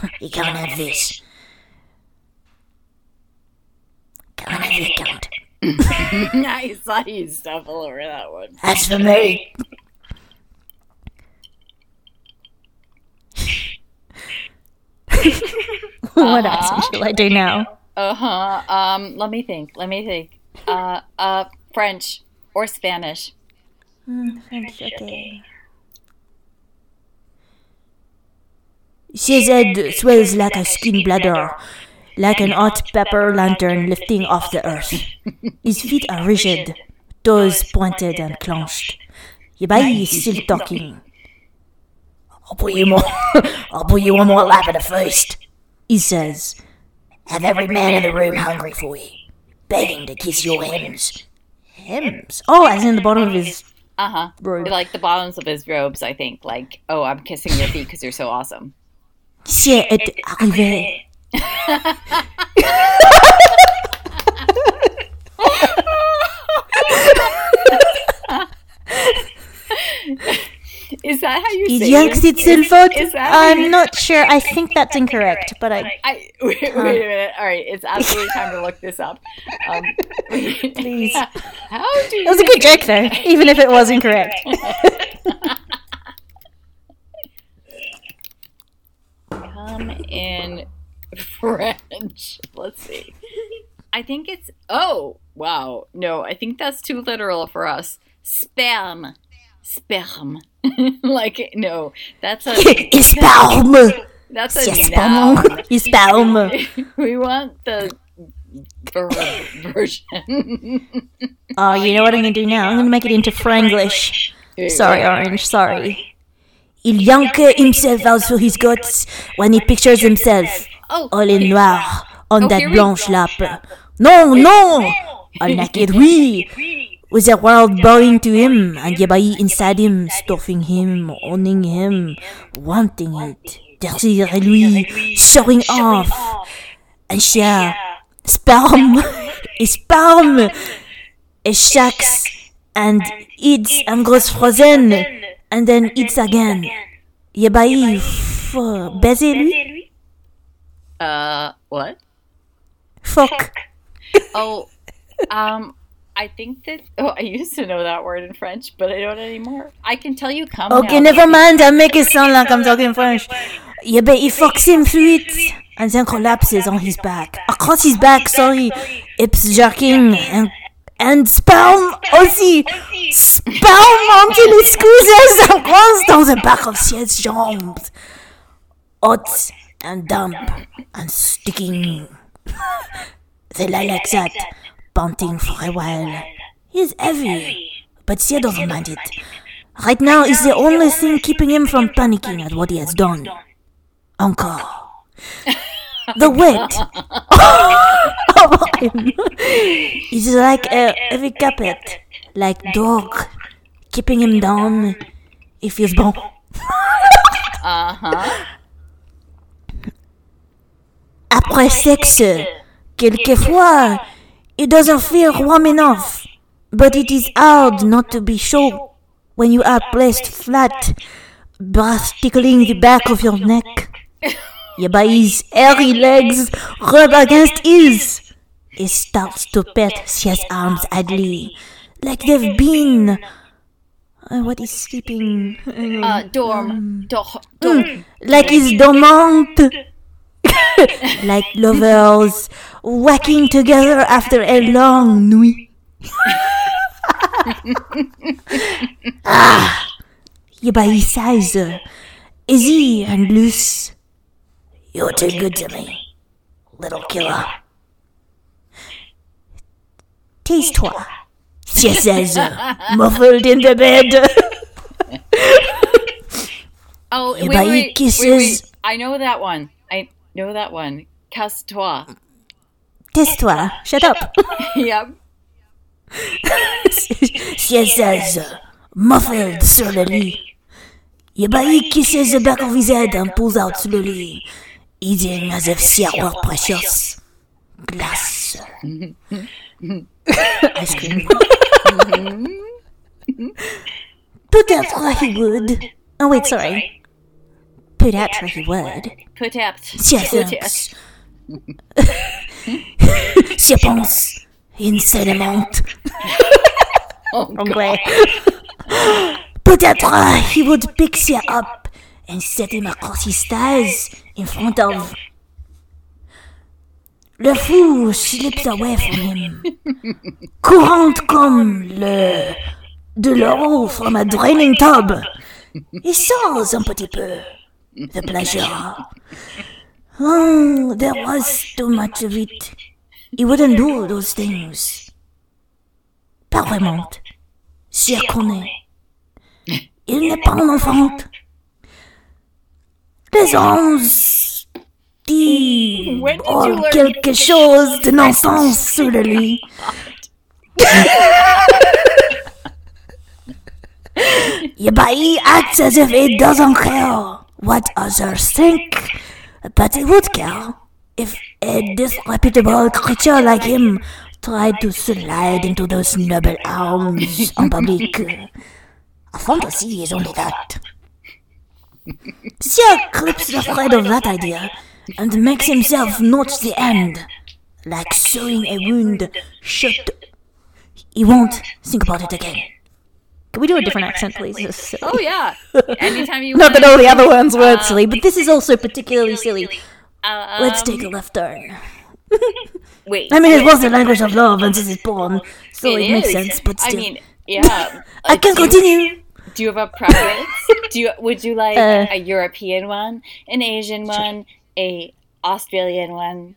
You can't have this. Can't have your cunt. I saw you stumble over that one. As for me, what accent shall I do now? Uh huh. Um, let me think. Let me think. Uh, uh, French or Spanish. French, okay. His head swells like a skin bladder, like an hot pepper lantern lifting off the earth. His feet are rigid, toes pointed and clenched. Yabai is still talking. I'll put you more. I'll put you one more lap at the feast. He says, "Have every man in the room hungry for you, begging to kiss your hems." Hems? Oh, as in the bottom of his Uh huh. robe. Like the bottoms of his robes, I think. Like, oh, I'm kissing your feet because you're so awesome. Si est arrivé. Is that how you say it? itself out. Is that how you- I'm not sure. I think that's incorrect, but I. I wait, wait a minute. All right, it's absolutely time to look this up. Um, Please. How do you? It was a good joke, though, even if it was incorrect. come in French? Let's see. I think it's. Oh wow, no, I think that's too literal for us. Sperm, sperm. like no, that's a Sperme. that's a Yes, noun. sperme. Sperme. we want the ver- version. Oh, you know what I'm gonna do now? I'm gonna make it into Franglish. Sorry, Orange. Sorry. Il yank himself out through his guts when he pictures himself Oh, all in noir on Oh, that blanche go. lap. No, no! All naked, oui! With the world bowing to him, and Yabai inside him, stuffing him, owning him, wanting it. Derrière lui, showing off. And share sperm, sperm, et shacks, and eats and grows frozen, and then eats again. Yabai, f- baiser lui? uh, what? Fuck. Oh, um, I think that. Oh, I used to know that word in French, but I don't anymore. I can tell you come. Okay, now. never mind. I make it sound like I'm talking French. Yeah, but he fucks him through it and then collapses on his back. Across ah, his back, sorry. Hips jerking and, and sperm aussi. Sperm until it squeezes and runs down the back of Siet's jambes. Hot and damp and sticking. They lie like that, panting for a while. He's heavy, but Sia doesn't mind it. Right now is the only thing keeping him from panicking at what he has done. Encore. The weight of him is like a heavy carpet, like dog, keeping him down. It feels bon. Uh huh. Après sexe, quelquefois, it doesn't feel warm enough, but it is hard not to be sure when you are placed flat, breath tickling the back of your neck. Yabai's hairy legs rub against his. He starts to pet Sia's arms idly, like they've been. Uh, what is sleeping? Uh, dorm, dor, dorm. like he's dormant. like lovers whacking together after a long nuit. ah, Yabai sighs, uh, easy and loose. You're too good to me, little killer. Says, uh, muffled in the bed. Oh, wait, Yeah, wait, but wait, wait, wait. I know that one. I know that one. Casse-toi. Taise-toi, shut up. yep. she says, muffled sur le lit. Yabai kisses the back of his head and pulls out slowly, eating as if she were precious. Glass. Ice cream. Peut-être he would. Oh wait, sorry. Peut-être he would. Put up. She thinks. She pense. Oh, Anglais. Peut-être uh, he would pick you up and set him across his thighs in front of. Le fou slips away from him. Courant comme le. de l'eau from a draining tub. Il sort un petit peu. The pleasure. Oh, there was too much of it. He wouldn't do those things. Pas vraiment. Si elle connaît. Il n'est pas un enfant. Les anges disent oh, quelque chose de non-sens sur le lit. Yabai acts as if he doesn't care what others think, but he would care if a disreputable creature like him tried to slide into those noble arms en public. A fantasy is only that. Sir clips is afraid of that idea and makes himself notch the end, like sewing a wound shut. He won't think about it again. Can we do a different accent, please? This is silly. Oh yeah. Anytime you Not that all the other ones weren't silly, but this is also particularly silly. Uh, Let's um, take a left turn. Wait. I mean, it was the language of love and this is porn, so it, it makes sense, but still. I mean, yeah. I Uh, can do you- continue. Do you have a preference? do you would you like Uh, a European one, an Asian one, a Australian one?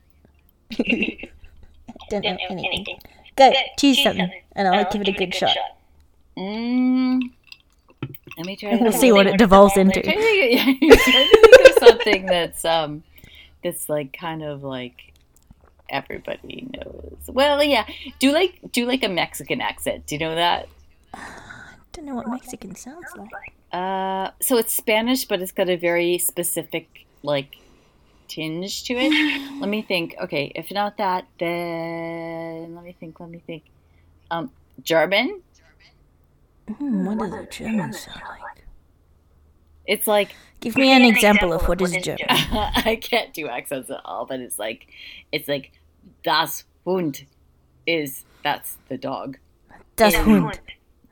Don't know anything. Go, choose something, and I'll give it a good shot. Mm, let me try. to We'll see what it devolves into. trying to yeah, I'm trying to think of something that's um, that's like kind of like everybody knows. Well, yeah. Do like do like a Mexican accent. Do you know that? I don't know what Mexican sounds like. Uh, so it's Spanish, but it's got a very specific like tinge to it. let me think. Okay, if not that, then let me think. Let me think. Um, German. Hmm, what does a German sound like? It's like Give me an example of what is German. I can't do accents at all, but it's like it's like das Hund is that's the dog. Das Hund.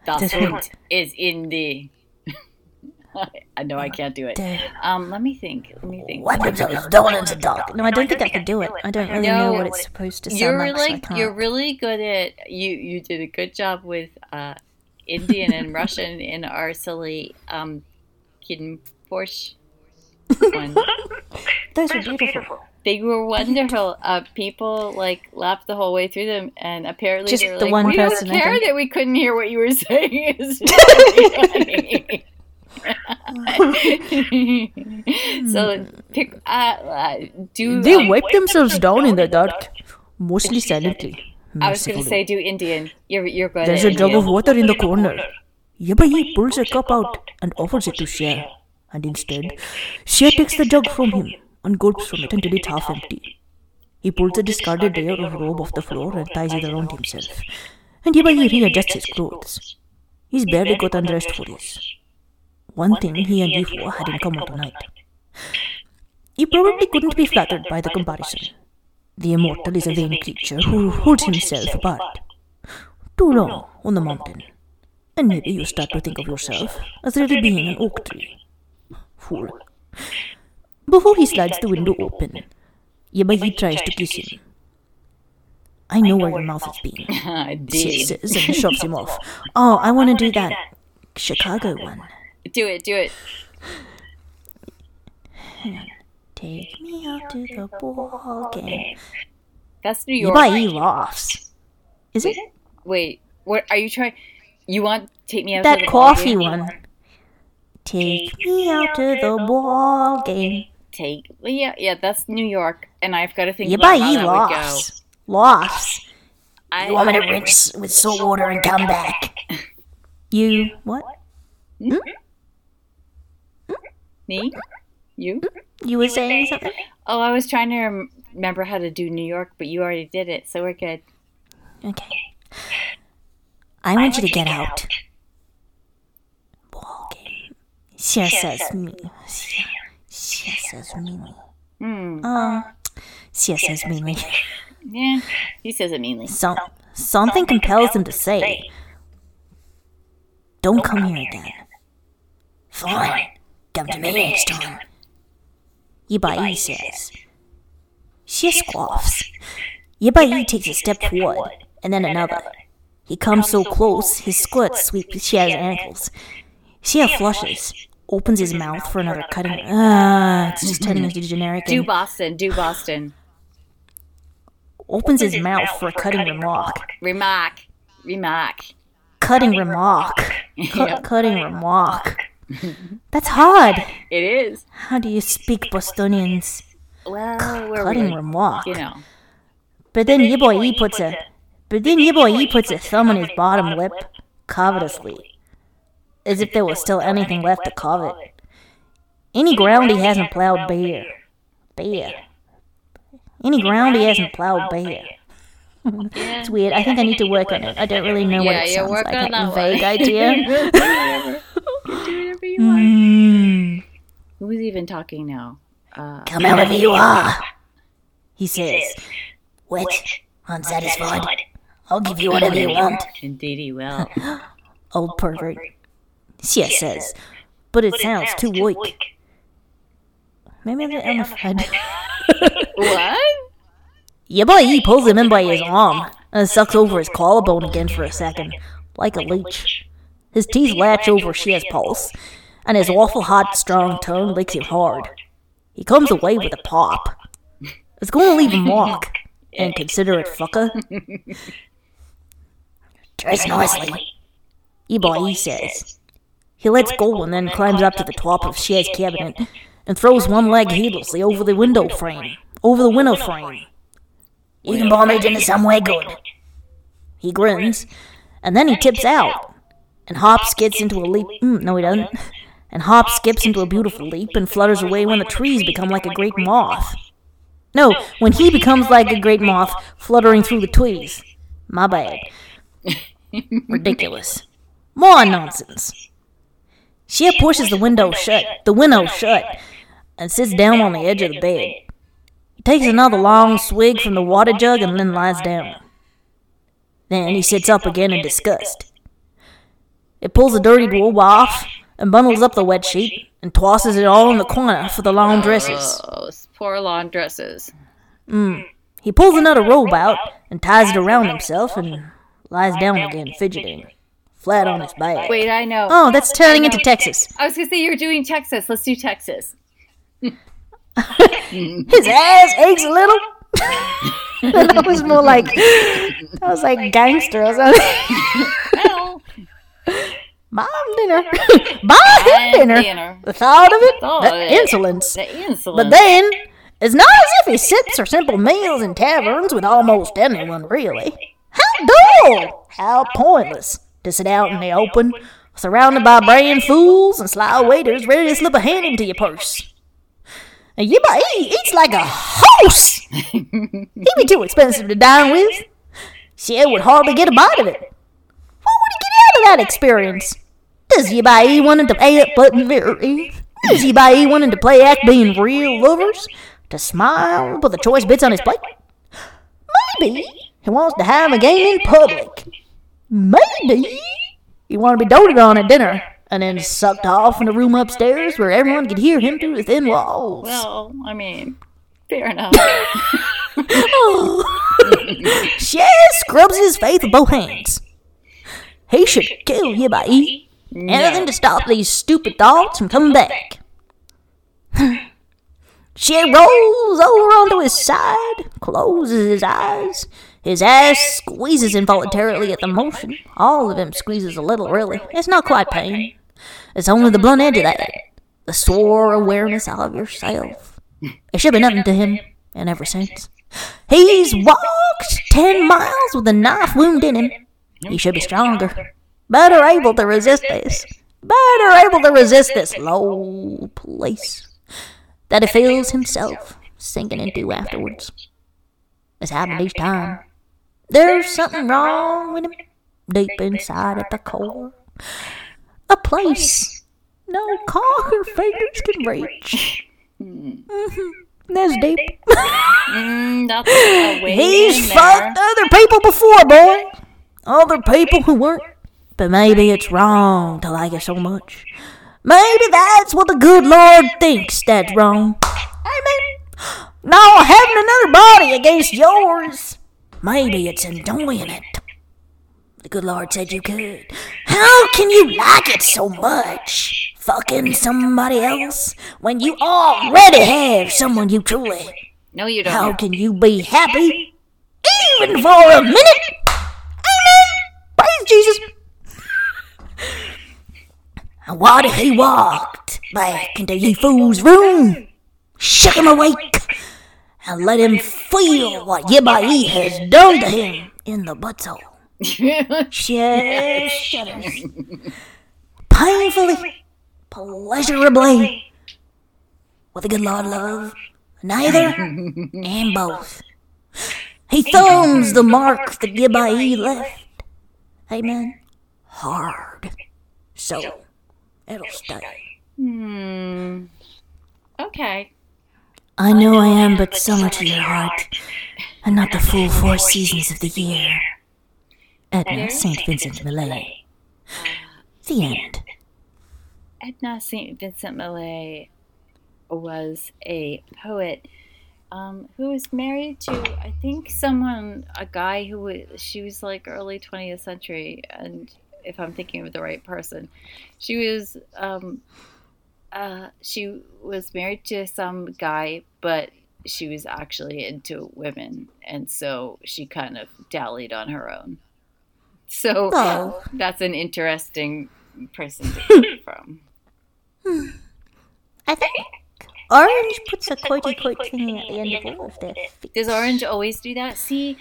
Das, Das Hund, Hund. is in the. I know I can't do it. Um, let me think. Let me think. Wipe themselves down in the dark. No, I don't think I can do it. I don't really know what it's supposed to sound You're like. so I can't. you're really good at you. You did a good job with uh, Indian and Russian in our silly um, Kid Porsche one. Those were beautiful. They were wonderful. Uh, people like laughed the whole way through them, and apparently Just they were the like, one we person, don't I care that we couldn't hear what you were saying. It's really so pick uh, uh, do. They wipe themselves down in the dark, mostly silently. I was going to say do Indian. You're you're good. There's at a jug of water in the corner. Yabai pulls a cup out and offers it to Cher. And instead, Cher takes the jug from him and gulps from it until it's half empty. He pulls a discarded layer of robe off the floor and ties it around himself. And Yabai readjusts his clothes. He's barely got undressed for this. One thing he and Yifo had in common tonight. He probably couldn't be flattered by the comparison. The immortal is a vain creature who holds himself apart. Too long on the mountain. And maybe you start to think of yourself as really being an oak tree. Fool. Before he slides the window open, Yabai tries to kiss him. I know where your mouth has been, I she did. says and shoves him off. Oh, I want to do that Chicago one. Do it. Do it. Hmm. Take me out to the ball game. That's New York. Yabai laughs. Is it? Wait. What are you trying? You want take me out to That the ball coffee game? one. Take me out to the ball game. Take. Yeah, yeah. That's New York, and I've got to think about how Yabai that would go. laughs. Laughs. I, You want me to rinse with salt water and come back? You what? Hmm? Hmm? me? You? You were saying something? Oh, I was trying to rem- remember how to do New York, but you already did it, so we're good. Okay. I want you to get out. Ball game. She says me. She says me. Hmm. Oh. She says me. Yeah. He says it meanly. Some Something compels him to say, Don't come here again. Fine. Come to me next time. Yibai says. Xie scoffs. Yibai takes a step forward, and then another. He comes so close, his skirt sweeps Xie's ankles. Xia flushes, opens his mouth for another cutting. Ah, it's just turning into generic. Do Boston. Do Boston. opens his mouth for a cutting remark. Remark. Remark. Cutting remark. Cut, Cutting remark. That's hard. It is. How do you speak Bostonians? Well, we're Cutting really, remark. you know. But then Yiboy Yi puts a but then Yiboy Yi puts a thumb on his bottom lip, covetously. As if there was still anything left to covet. Any ground he hasn't plowed bare. Bare. Any ground he hasn't plowed bare. It's weird. I think I need to work on it. I don't really know what it sounds like. I have a vague idea. Do whatever you want. Mm, Who's even talking now? Uh, Come however you are. he says. Wet, unsatisfied. I'll give you whatever you want. indeed he will. Old pervert. Xie says. But it sounds too weak. Maybe I'm, I'm afraid. what? Yeah, boy, he pulls him in by his arm and sucks over his collarbone again for a second, like a leech. His teeth latch over Shia's pulse, and his awful hot, strong tongue licks him hard. He comes away with a pop. It's going to leave a mark. Inconsiderate fucker. Dress nicely. Yibai says. He lets go and then climbs up to the top of Shia's cabinet and throws one leg heedlessly over the window frame. Over the window frame. You can bondage into somewhere good. He grins, and then he tips out, and Hop skips into a leap. Mm, no, he doesn't. And Hop skips into a beautiful leap and flutters away when the trees become like a great moth. No, when he becomes like a great moth fluttering through the trees. My bad. Ridiculous. More nonsense. She pushes the window shut, the window shut, and sits down on the edge of the bed. He takes another long swig from the water jug and then lies down. Then he sits up again in disgust. It pulls the dirty robe off and bundles up the wet sheet and tosses it all in the corner for the long dresses. Oh, poor lawn dresses. Mm. He pulls another robe out and ties it around himself and lies down again, fidgeting, flat on his back. Wait, I know. Oh, that's turning into Texas. I was gonna say you're doing Texas. Let's do Texas. His ass aches a little. that was more like that was like gangster or something. Mom dinner. Him dinner. dinner. The thought of it, Thought the of it. insolence. The insolence. But then, it's not as if he sits for simple meals in taverns with almost anyone, really. How dull! How pointless to sit out in the open, surrounded by braying fools and sly waiters ready to slip a hand into your purse. And you might he eats like a horse! He'd be too expensive to dine with. She would hardly get a bite of it. What would he get out of that experience? Does Yibai wanting to play up button very? Does Yibai wanting to play act being real lovers? To smile, put the choice bits on his plate? Maybe he wants to have a game in public. Maybe he want to be doted on at dinner and then sucked off in a room upstairs where everyone could hear him through the thin walls. well, I mean, fair enough. Shaz scrubs his face with both hands. He should kill you by Yibai. Anything to stop these stupid thoughts from coming back. she rolls over onto his side, closes his eyes. His ass squeezes involuntarily at the motion. All of him squeezes a little, really. It's not quite pain. It's only the blunt edge of that. The sore awareness of yourself. It should be nothing to him, and ever since. He's walked ten miles with a knife wound in him. He should be stronger. Better able to resist this. Better able to resist this low place that he feels himself sinking into afterwards. It's happened each time. There's something wrong with him, deep inside at the core. A place no cocker fingers can reach. Mhm. That's deep. Mm, that's a way He's fucked other people before, boy. Other people who weren't. But maybe it's wrong to like it so much. Maybe that's what the good Lord thinks that's wrong. Amen. No, having another body against yours. Maybe it's enjoying it. The good Lord said you could. How can you like it so much? Fucking somebody else when you already have someone you truly. No, you don't. How can you be happy even for a minute? Jesus. And what if he walked back into ye fool's room, shook him awake, and let him feel what Yibai has done to him in the butthole? Shed shudders. Painfully, pleasurably, with a good Lord love, neither and both. He thumbs the mark that Gibai left. Amen. Hard. So it'll stay. Hmm. Okay. I know I am but summer to your heart, and not the full four seasons of the year. Edna St. Vincent Millay. The end. Edna St. Vincent Millay was a poet um, who was married to, I think, someone, a guy who was, she was like early 20th century, and if I'm thinking of the right person, she was, um, uh, she was married to some guy, but she was actually into women, and so she kind of dallied on her own. So Oh. that's an interesting person to pick from. I think Orange puts a quotey quote thing at the end of all of their Does Orange always do that? See,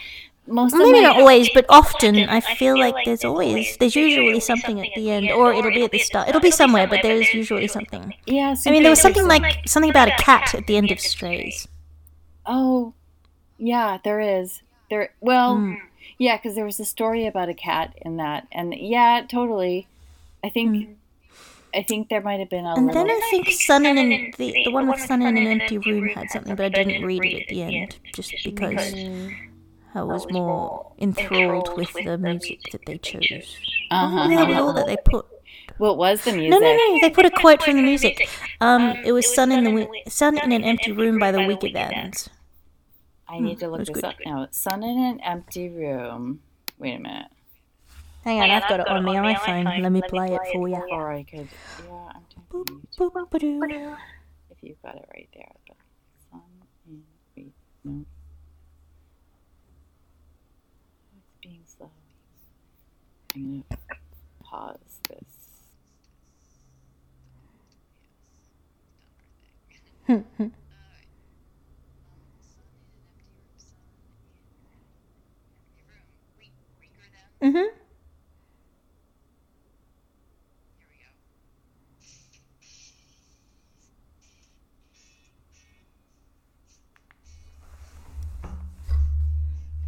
most of Maybe not always, but often I feel like there's always there's usually something at the end, or it'll be at the start. It'll be somewhere, but there's usually something. yeah. I mean, there was something like something about a cat at the end of Strays. Oh, yeah, there is. There. Well, Hmm. yeah, because there was a story about a cat in that, and yeah, totally. I think. I think there might have been a Hmm. And little. then I think Sun in an, the the one with Sun in an empty room had something, but I didn't read it at the end just because I was more enthralled with the music that they chose. uh-huh. The all that they put? What was the music? No, no, no. They put a quote from the music. Um, it was "Sun in the Sun in an Empty Room" by the Weakerthans. I need to look this good. up now. Sun in an empty room. Wait a minute. Hang on, I've got it on my iPhone. Let me play it for you. Or I could. Yeah, I'm Boop, boop, if you've got it right there. But sun in. Wait, no. It's being slow. I'm gonna pause this. Mhm.